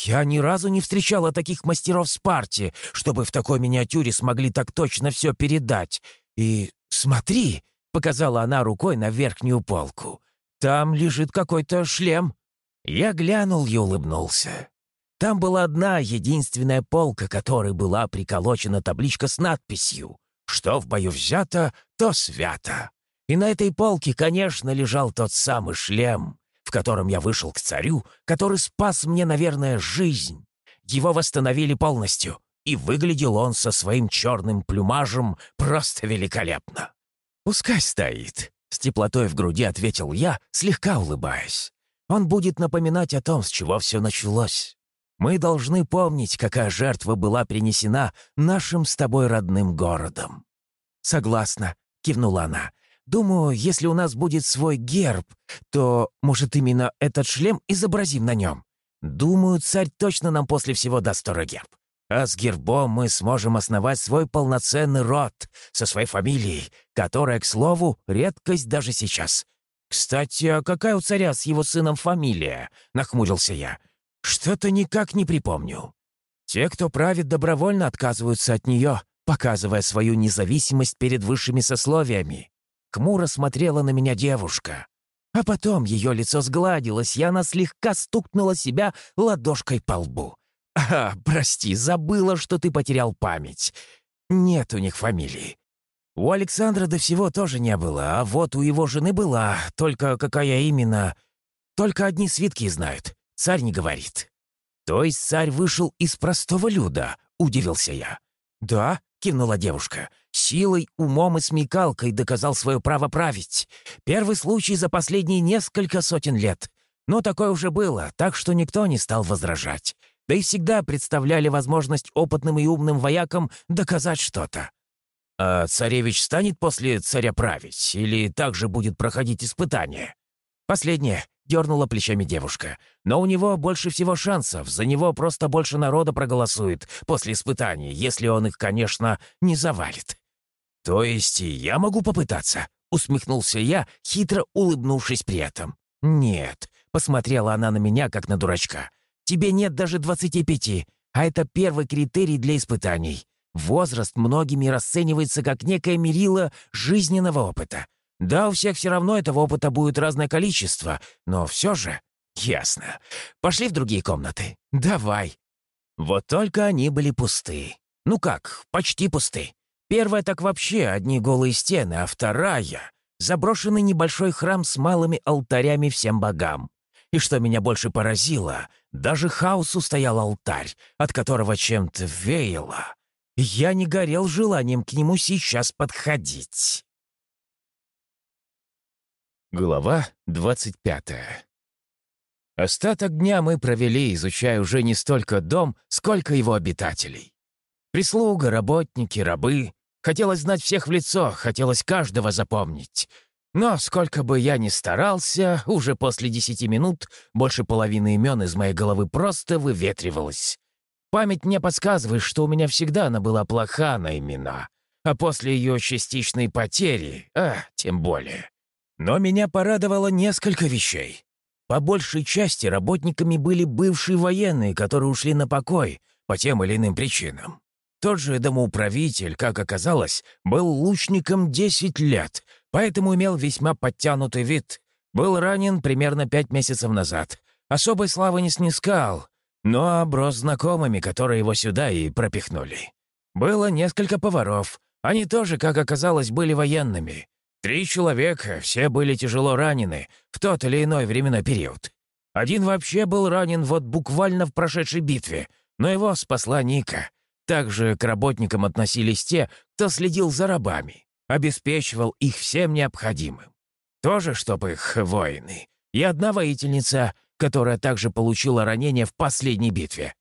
«Я ни разу не встречала таких мастеров Спарте, чтобы в такой миниатюре смогли так точно все передать. И смотри!» — показала она рукой на верхнюю полку. «Там лежит какой-то шлем». Я глянул и улыбнулся. Там была одна единственная полка, которой была приколочена табличка с надписью «Что в бою взято, то свято». И на этой полке, конечно, лежал тот самый шлем, в котором я вышел к царю, который спас мне, наверное, жизнь. Его восстановили полностью, и выглядел он со своим черным плюмажем просто великолепно. «Пускай стоит», — С теплотой в груди ответил я, слегка улыбаясь. Он будет напоминать о том, с чего все началось. Мы должны помнить, какая жертва была принесена нашим с тобой родным городом. «Согласна», — кивнула она. «Думаю, если у нас будет свой герб, то, может, именно этот шлем изобразим на нем. Думаю, царь точно нам после всего даст второй герб. А с гербом мы сможем основать свой полноценный род со своей фамилией, которая, к слову, редкость даже сейчас. Кстати, а какая у царя с его сыном фамилия?» — нахмурился я. «Что-то никак не припомню. Те, кто правит, добровольно отказываются от нее, показывая свою независимость перед высшими сословиями. Кмуро смотрела на меня девушка. А потом ее лицо сгладилось, и она слегка стукнула себя ладошкой по лбу. «А, прости, забыла, что ты потерял память. Нет у них фамилии. У Александра до всего тоже не было, а вот у его жены была, только какая именно... Только одни свитки знают, царь не говорит». «То есть царь вышел из простого люда?» — удивился я. «Да», — кивнула девушка, — «силой, умом и смекалкой доказал свое право править. Первый случай за последние несколько сотен лет. Но такое уже было, так что никто не стал возражать да и всегда представляли возможность опытным и умным воякам доказать что-то. А царевич станет после царя править или также будет проходить испытание? Последнее, дернула плечами девушка. Но у него больше всего шансов, за него просто больше народа проголосует после испытаний, если он их, конечно, не завалит. То есть я могу попытаться? Усмехнулся я, хитро улыбнувшись при этом. «Нет», — посмотрела она на меня, как на дурачка. Тебе нет даже 25, а это первый критерий для испытаний. Возраст многими расценивается как некое мерило жизненного опыта. Да, у всех все равно этого опыта будет разное количество, но все же... Ясно. Пошли в другие комнаты. Давай. Вот только они были пусты. Ну как, почти пусты. Первая так вообще одни голые стены, а вторая — заброшенный небольшой храм с малыми алтарями всем богам. И что меня больше поразило, даже хаосу стоял алтарь, от которого чем-то веяло. Я не горел желанием к нему сейчас подходить. Глава двадцать пятая. Остаток дня мы провели, изучая уже не столько дом, сколько его обитателей. Прислуга, работники, рабы. Хотелось знать всех в лицо, хотелось каждого запомнить. Но сколько бы я ни старался, уже после десяти минут больше половины имен из моей головы просто выветривалось. Память мне подсказывает, что у меня всегда она была плоха на имена, а после ее частичной потери, а, тем более. Но меня порадовало несколько вещей. По большей части работниками были бывшие военные, которые ушли на покой по тем или иным причинам. Тот же домоуправитель, как оказалось, был лучником 10 лет, поэтому имел весьма подтянутый вид. Был ранен примерно пять месяцев назад. Особой славы не снискал, но оброс знакомыми, которые его сюда и пропихнули. Было несколько поваров. Они тоже, как оказалось, были военными. Три человека, все были тяжело ранены в тот или иной временной период. Один вообще был ранен вот буквально в прошедшей битве, но его спасла Ника. Также к работникам относились те, кто следил за рабами, обеспечивал их всем необходимым. Тоже, чтобы их воины. И одна воительница, которая также получила ранение в последней битве.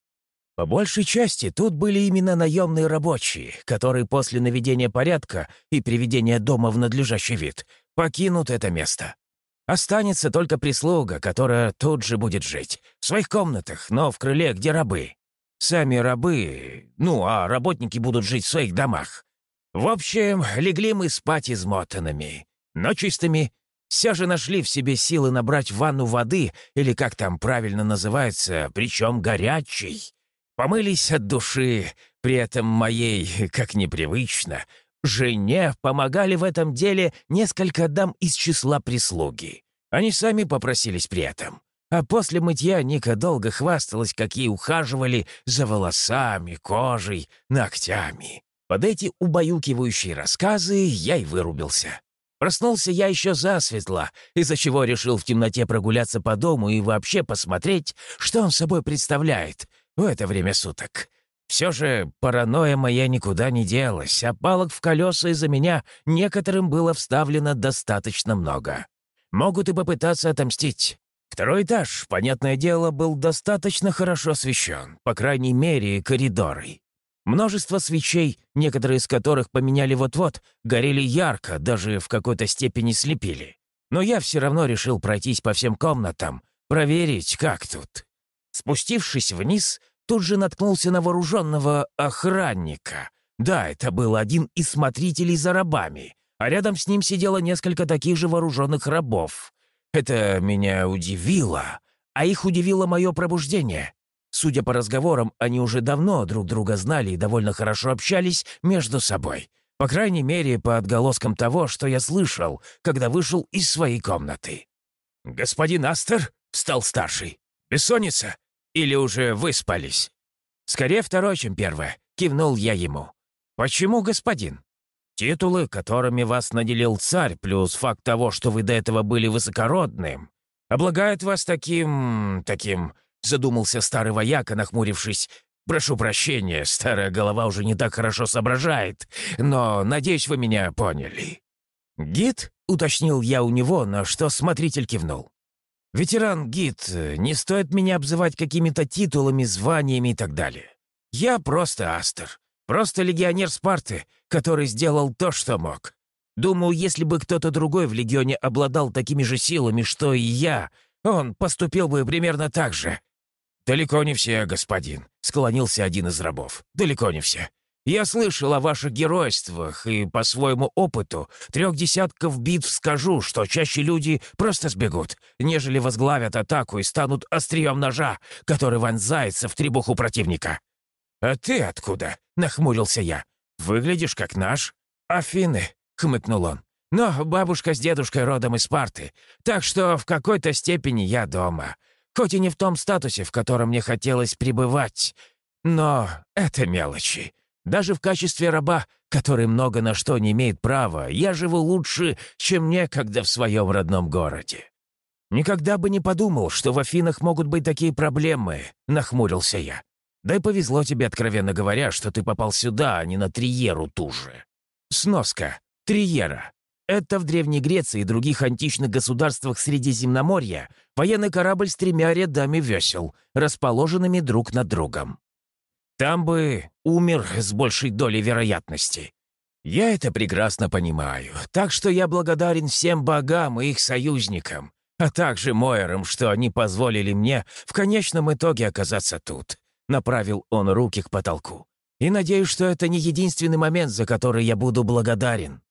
По большей части тут были именно наемные рабочие, которые после наведения порядка и приведения дома в надлежащий вид покинут это место. Останется только прислуга, которая тут же будет жить. В своих комнатах, но в крыле, где рабы. Сами рабы, ну, а работники будут жить в своих домах. В общем, легли мы спать измотанными, но чистыми. Все же нашли в себе силы набрать ванну воды, или как там правильно называется, причем горячей. Помылись от души, при этом моей, как непривычно, жене помогали в этом деле несколько дам из числа прислуги. Они сами попросились при этом. А после мытья Ника долго хвасталась, какие ухаживали за волосами, кожей, ногтями. Под эти убаюкивающие рассказы я и вырубился. Проснулся я еще засветло, из-за чего решил в темноте прогуляться по дому и вообще посмотреть, что он собой представляет в это время суток. Все же паранойя моя никуда не делась, а палок в колеса из-за меня некоторым было вставлено достаточно много. Могут и попытаться отомстить. Второй этаж, понятное дело, был достаточно хорошо освещен, по крайней мере, коридоры. Множество свечей, некоторые из которых поменяли вот-вот, горели ярко, даже в какой-то степени слепили. Но я все равно решил пройтись по всем комнатам, проверить, как тут. Спустившись вниз, тут же наткнулся на вооруженного охранника. Да, это был один из смотрителей за рабами, а рядом с ним сидело несколько таких же вооруженных рабов. Это меня удивило, а их удивило мое пробуждение. Судя по разговорам, они уже давно друг друга знали и довольно хорошо общались между собой. По крайней мере, по отголоскам того, что я слышал, когда вышел из своей комнаты. «Господин Астер?» — встал старший. «Бессонница? Или уже выспались?» «Скорее второе, чем первое», — кивнул я ему. «Почему, господин?» «Титулы, которыми вас наделил царь, плюс факт того, что вы до этого были высокородным, облагают вас таким... таким...» — задумался старый вояка, нахмурившись. «Прошу прощения, старая голова уже не так хорошо соображает, но, надеюсь, вы меня поняли». «Гид?» — уточнил я у него, на что смотритель кивнул. Ветеран-гид, не стоит меня обзывать какими-то титулами, званиями и так далее. Я просто Астер, просто легионер Спарты, который сделал то, что мог. Думаю, если бы кто-то другой в легионе обладал такими же силами, что и я, он поступил бы примерно так же. «Далеко не все, господин», — склонился один из рабов. «Далеко не все. Я слышал о ваших геройствах, и по своему опыту трех десятков битв скажу, что чаще люди просто сбегут, нежели возглавят атаку и станут острием ножа, который вонзается в требуху противника». «А ты откуда?» — нахмурился я. «Выглядишь как наш». «Афины», — хмыкнул он. «Но бабушка с дедушкой родом из Спарты, так что в какой-то степени я дома. Хоть и не в том статусе, в котором мне хотелось пребывать. Но это мелочи». Даже в качестве раба, который много на что не имеет права, я живу лучше, чем некогда в своем родном городе. Никогда бы не подумал, что в Афинах могут быть такие проблемы, нахмурился я. Да и повезло тебе, откровенно говоря, что ты попал сюда, а не на Триеру ту же. Сноска. Триера. Это в Древней Греции и других античных государствах Средиземноморья военный корабль с тремя рядами весел, расположенными друг над другом. Там бы умер с большей долей вероятности. Я это прекрасно понимаю, так что я благодарен всем богам и их союзникам, а также Мойерам, что они позволили мне в конечном итоге оказаться тут. Направил он руки к потолку. И надеюсь, что это не единственный момент, за который я буду благодарен.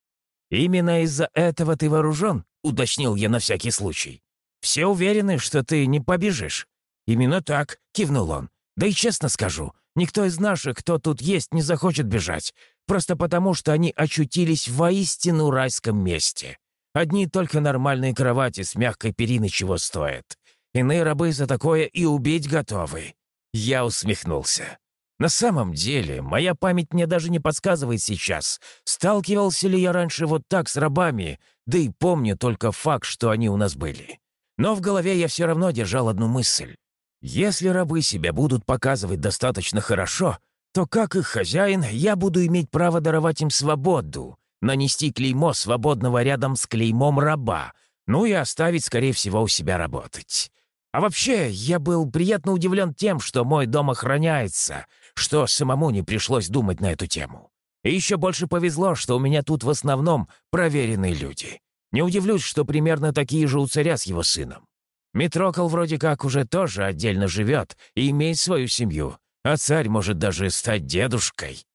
Именно из-за этого ты вооружен, уточнил я на всякий случай. Все уверены, что ты не побежишь. Именно так, кивнул он. Да и честно скажу, Никто из наших, кто тут есть, не захочет бежать, просто потому что они очутились в воистину райском месте. Одни только нормальные кровати с мягкой периной чего стоят. Иные рабы за такое и убить готовы. Я усмехнулся. На самом деле, моя память мне даже не подсказывает сейчас, сталкивался ли я раньше вот так с рабами, да и помню только факт, что они у нас были. Но в голове я все равно держал одну мысль. Если рабы себя будут показывать достаточно хорошо, то как их хозяин я буду иметь право даровать им свободу, нанести клеймо свободного рядом с клеймом раба, ну и оставить, скорее всего, у себя работать. А вообще, я был приятно удивлен тем, что мой дом охраняется, что самому не пришлось думать на эту тему. И еще больше повезло, что у меня тут в основном проверенные люди. Не удивлюсь, что примерно такие же у царя с его сыном. Митрокол вроде как уже тоже отдельно живет и имеет свою семью, а царь может даже стать дедушкой.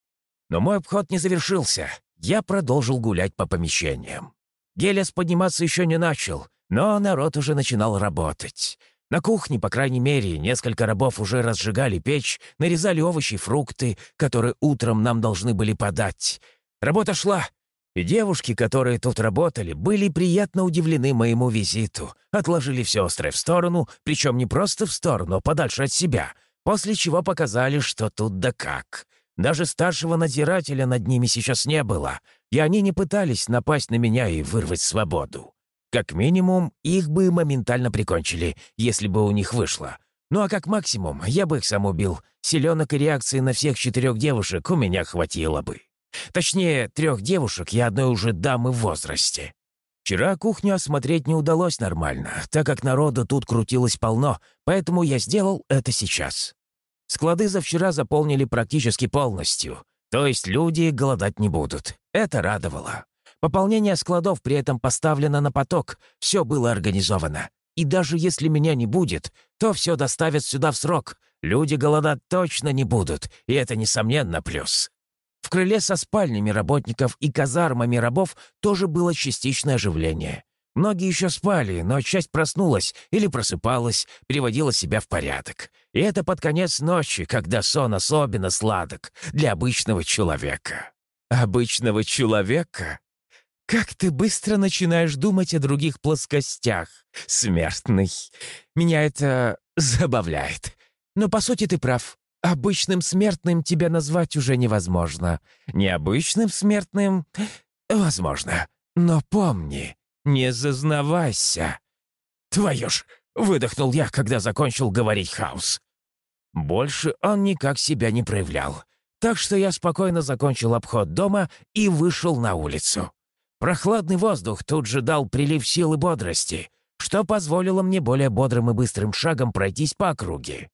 Но мой обход не завершился. Я продолжил гулять по помещениям. Гелес подниматься еще не начал, но народ уже начинал работать. На кухне, по крайней мере, несколько рабов уже разжигали печь, нарезали овощи и фрукты, которые утром нам должны были подать. Работа шла, и девушки, которые тут работали, были приятно удивлены моему визиту. Отложили все острое в сторону, причем не просто в сторону, а подальше от себя, после чего показали, что тут да как. Даже старшего надзирателя над ними сейчас не было, и они не пытались напасть на меня и вырвать свободу. Как минимум, их бы моментально прикончили, если бы у них вышло. Ну а как максимум, я бы их сам убил. Селенок и реакции на всех четырех девушек у меня хватило бы. Точнее, трех девушек и одной уже дамы в возрасте. Вчера кухню осмотреть не удалось нормально, так как народу тут крутилось полно, поэтому я сделал это сейчас. Склады за вчера заполнили практически полностью, то есть люди голодать не будут. Это радовало. Пополнение складов при этом поставлено на поток, все было организовано. И даже если меня не будет, то все доставят сюда в срок. Люди голодать точно не будут, и это, несомненно, плюс. В крыле со спальнями работников и казармами рабов тоже было частичное оживление. Многие еще спали, но часть проснулась или просыпалась, приводила себя в порядок. И это под конец ночи, когда сон особенно сладок для обычного человека. Обычного человека? Как ты быстро начинаешь думать о других плоскостях, смертный. Меня это забавляет. Но по сути ты прав. Обычным смертным тебя назвать уже невозможно. Необычным смертным — возможно. Но помни, не зазнавайся. Твою ж, выдохнул я, когда закончил говорить Хаус. Больше он никак себя не проявлял. Так что я спокойно закончил обход дома и вышел на улицу. Прохладный воздух тут же дал прилив сил и бодрости, что позволило мне более бодрым и быстрым шагом пройтись по округе.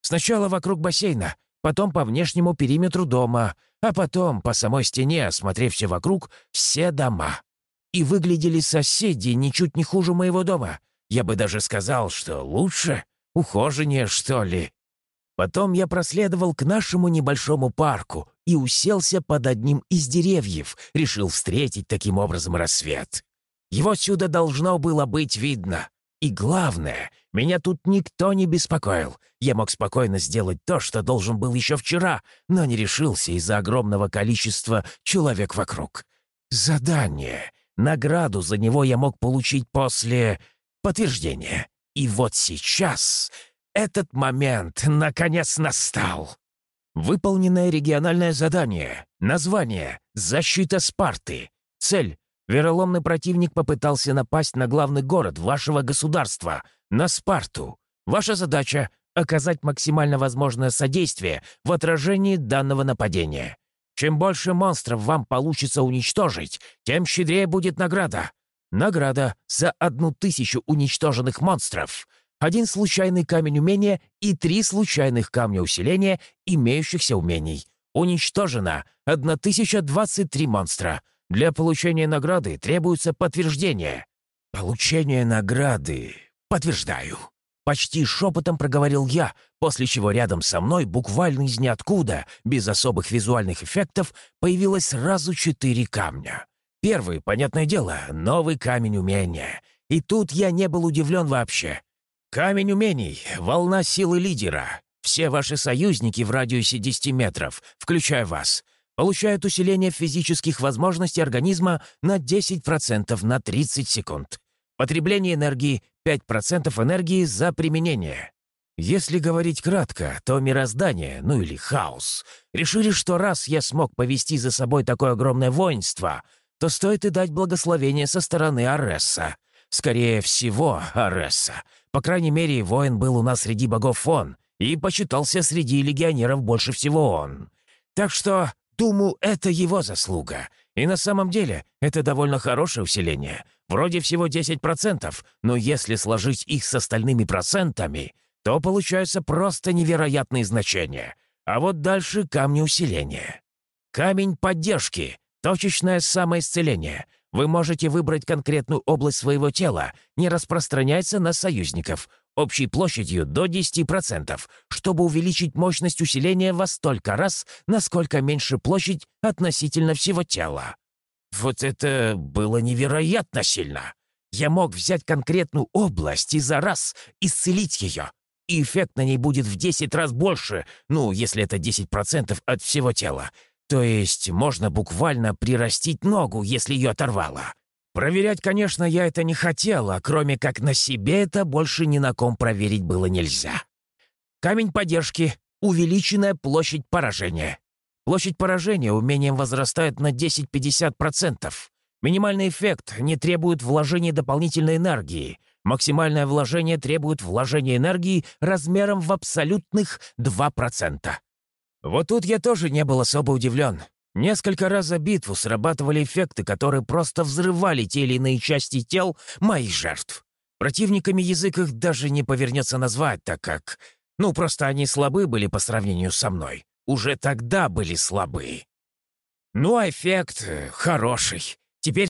Сначала вокруг бассейна, потом по внешнему периметру дома, а потом по самой стене, осмотрев все вокруг, все дома. И выглядели соседи ничуть не хуже моего дома. Я бы даже сказал, что лучше, ухоженнее, что ли. Потом я проследовал к нашему небольшому парку и уселся под одним из деревьев, решил встретить таким образом рассвет. Его сюда должно было быть видно. И главное, меня тут никто не беспокоил. Я мог спокойно сделать то, что должен был еще вчера, но не решился из-за огромного количества человек вокруг. Задание. Награду за него я мог получить после подтверждения. И вот сейчас этот момент наконец настал. Выполненное региональное задание. Название «Защита Спарты». Цель Вероломный противник попытался напасть на главный город вашего государства, на Спарту. Ваша задача — оказать максимально возможное содействие в отражении данного нападения. Чем больше монстров вам получится уничтожить, тем щедрее будет награда. Награда за одну тысячу уничтоженных монстров, один случайный камень умения и три случайных камня усиления имеющихся умений. Уничтожено 1023 монстра — для получения награды требуется подтверждение». «Получение награды. Подтверждаю». Почти шепотом проговорил я, после чего рядом со мной, буквально из ниоткуда, без особых визуальных эффектов, появилось сразу четыре камня. Первый, понятное дело, новый камень умения. И тут я не был удивлен вообще. Камень умений — волна силы лидера. Все ваши союзники в радиусе 10 метров, включая вас — получают усиление физических возможностей организма на 10% на 30 секунд. Потребление энергии — 5% энергии за применение. Если говорить кратко, то мироздание, ну или хаос, решили, что раз я смог повести за собой такое огромное воинство, то стоит и дать благословение со стороны Аресса. Скорее всего, Аресса. По крайней мере, воин был у нас среди богов он, и почитался среди легионеров больше всего он. Так что Думаю, это его заслуга. И на самом деле это довольно хорошее усиление. Вроде всего 10%, но если сложить их с остальными процентами, то получаются просто невероятные значения. А вот дальше камни усиления. Камень поддержки. Точечное самоисцеление. Вы можете выбрать конкретную область своего тела, не распространяется на союзников общей площадью до 10%, чтобы увеличить мощность усиления во столько раз, насколько меньше площадь относительно всего тела. Вот это было невероятно сильно. Я мог взять конкретную область и за раз исцелить ее. И эффект на ней будет в 10 раз больше, ну, если это 10% от всего тела. То есть можно буквально прирастить ногу, если ее оторвало. Проверять, конечно, я это не хотела, кроме как на себе это больше ни на ком проверить было нельзя. Камень поддержки. Увеличенная площадь поражения. Площадь поражения умением возрастает на 10-50%. Минимальный эффект не требует вложения дополнительной энергии. Максимальное вложение требует вложения энергии размером в абсолютных 2%. Вот тут я тоже не был особо удивлен. Несколько раз за битву срабатывали эффекты, которые просто взрывали те или иные части тел моих жертв. Противниками язык их даже не повернется назвать, так как... Ну, просто они слабы были по сравнению со мной. Уже тогда были слабы. Ну, а эффект э, хороший. Теперь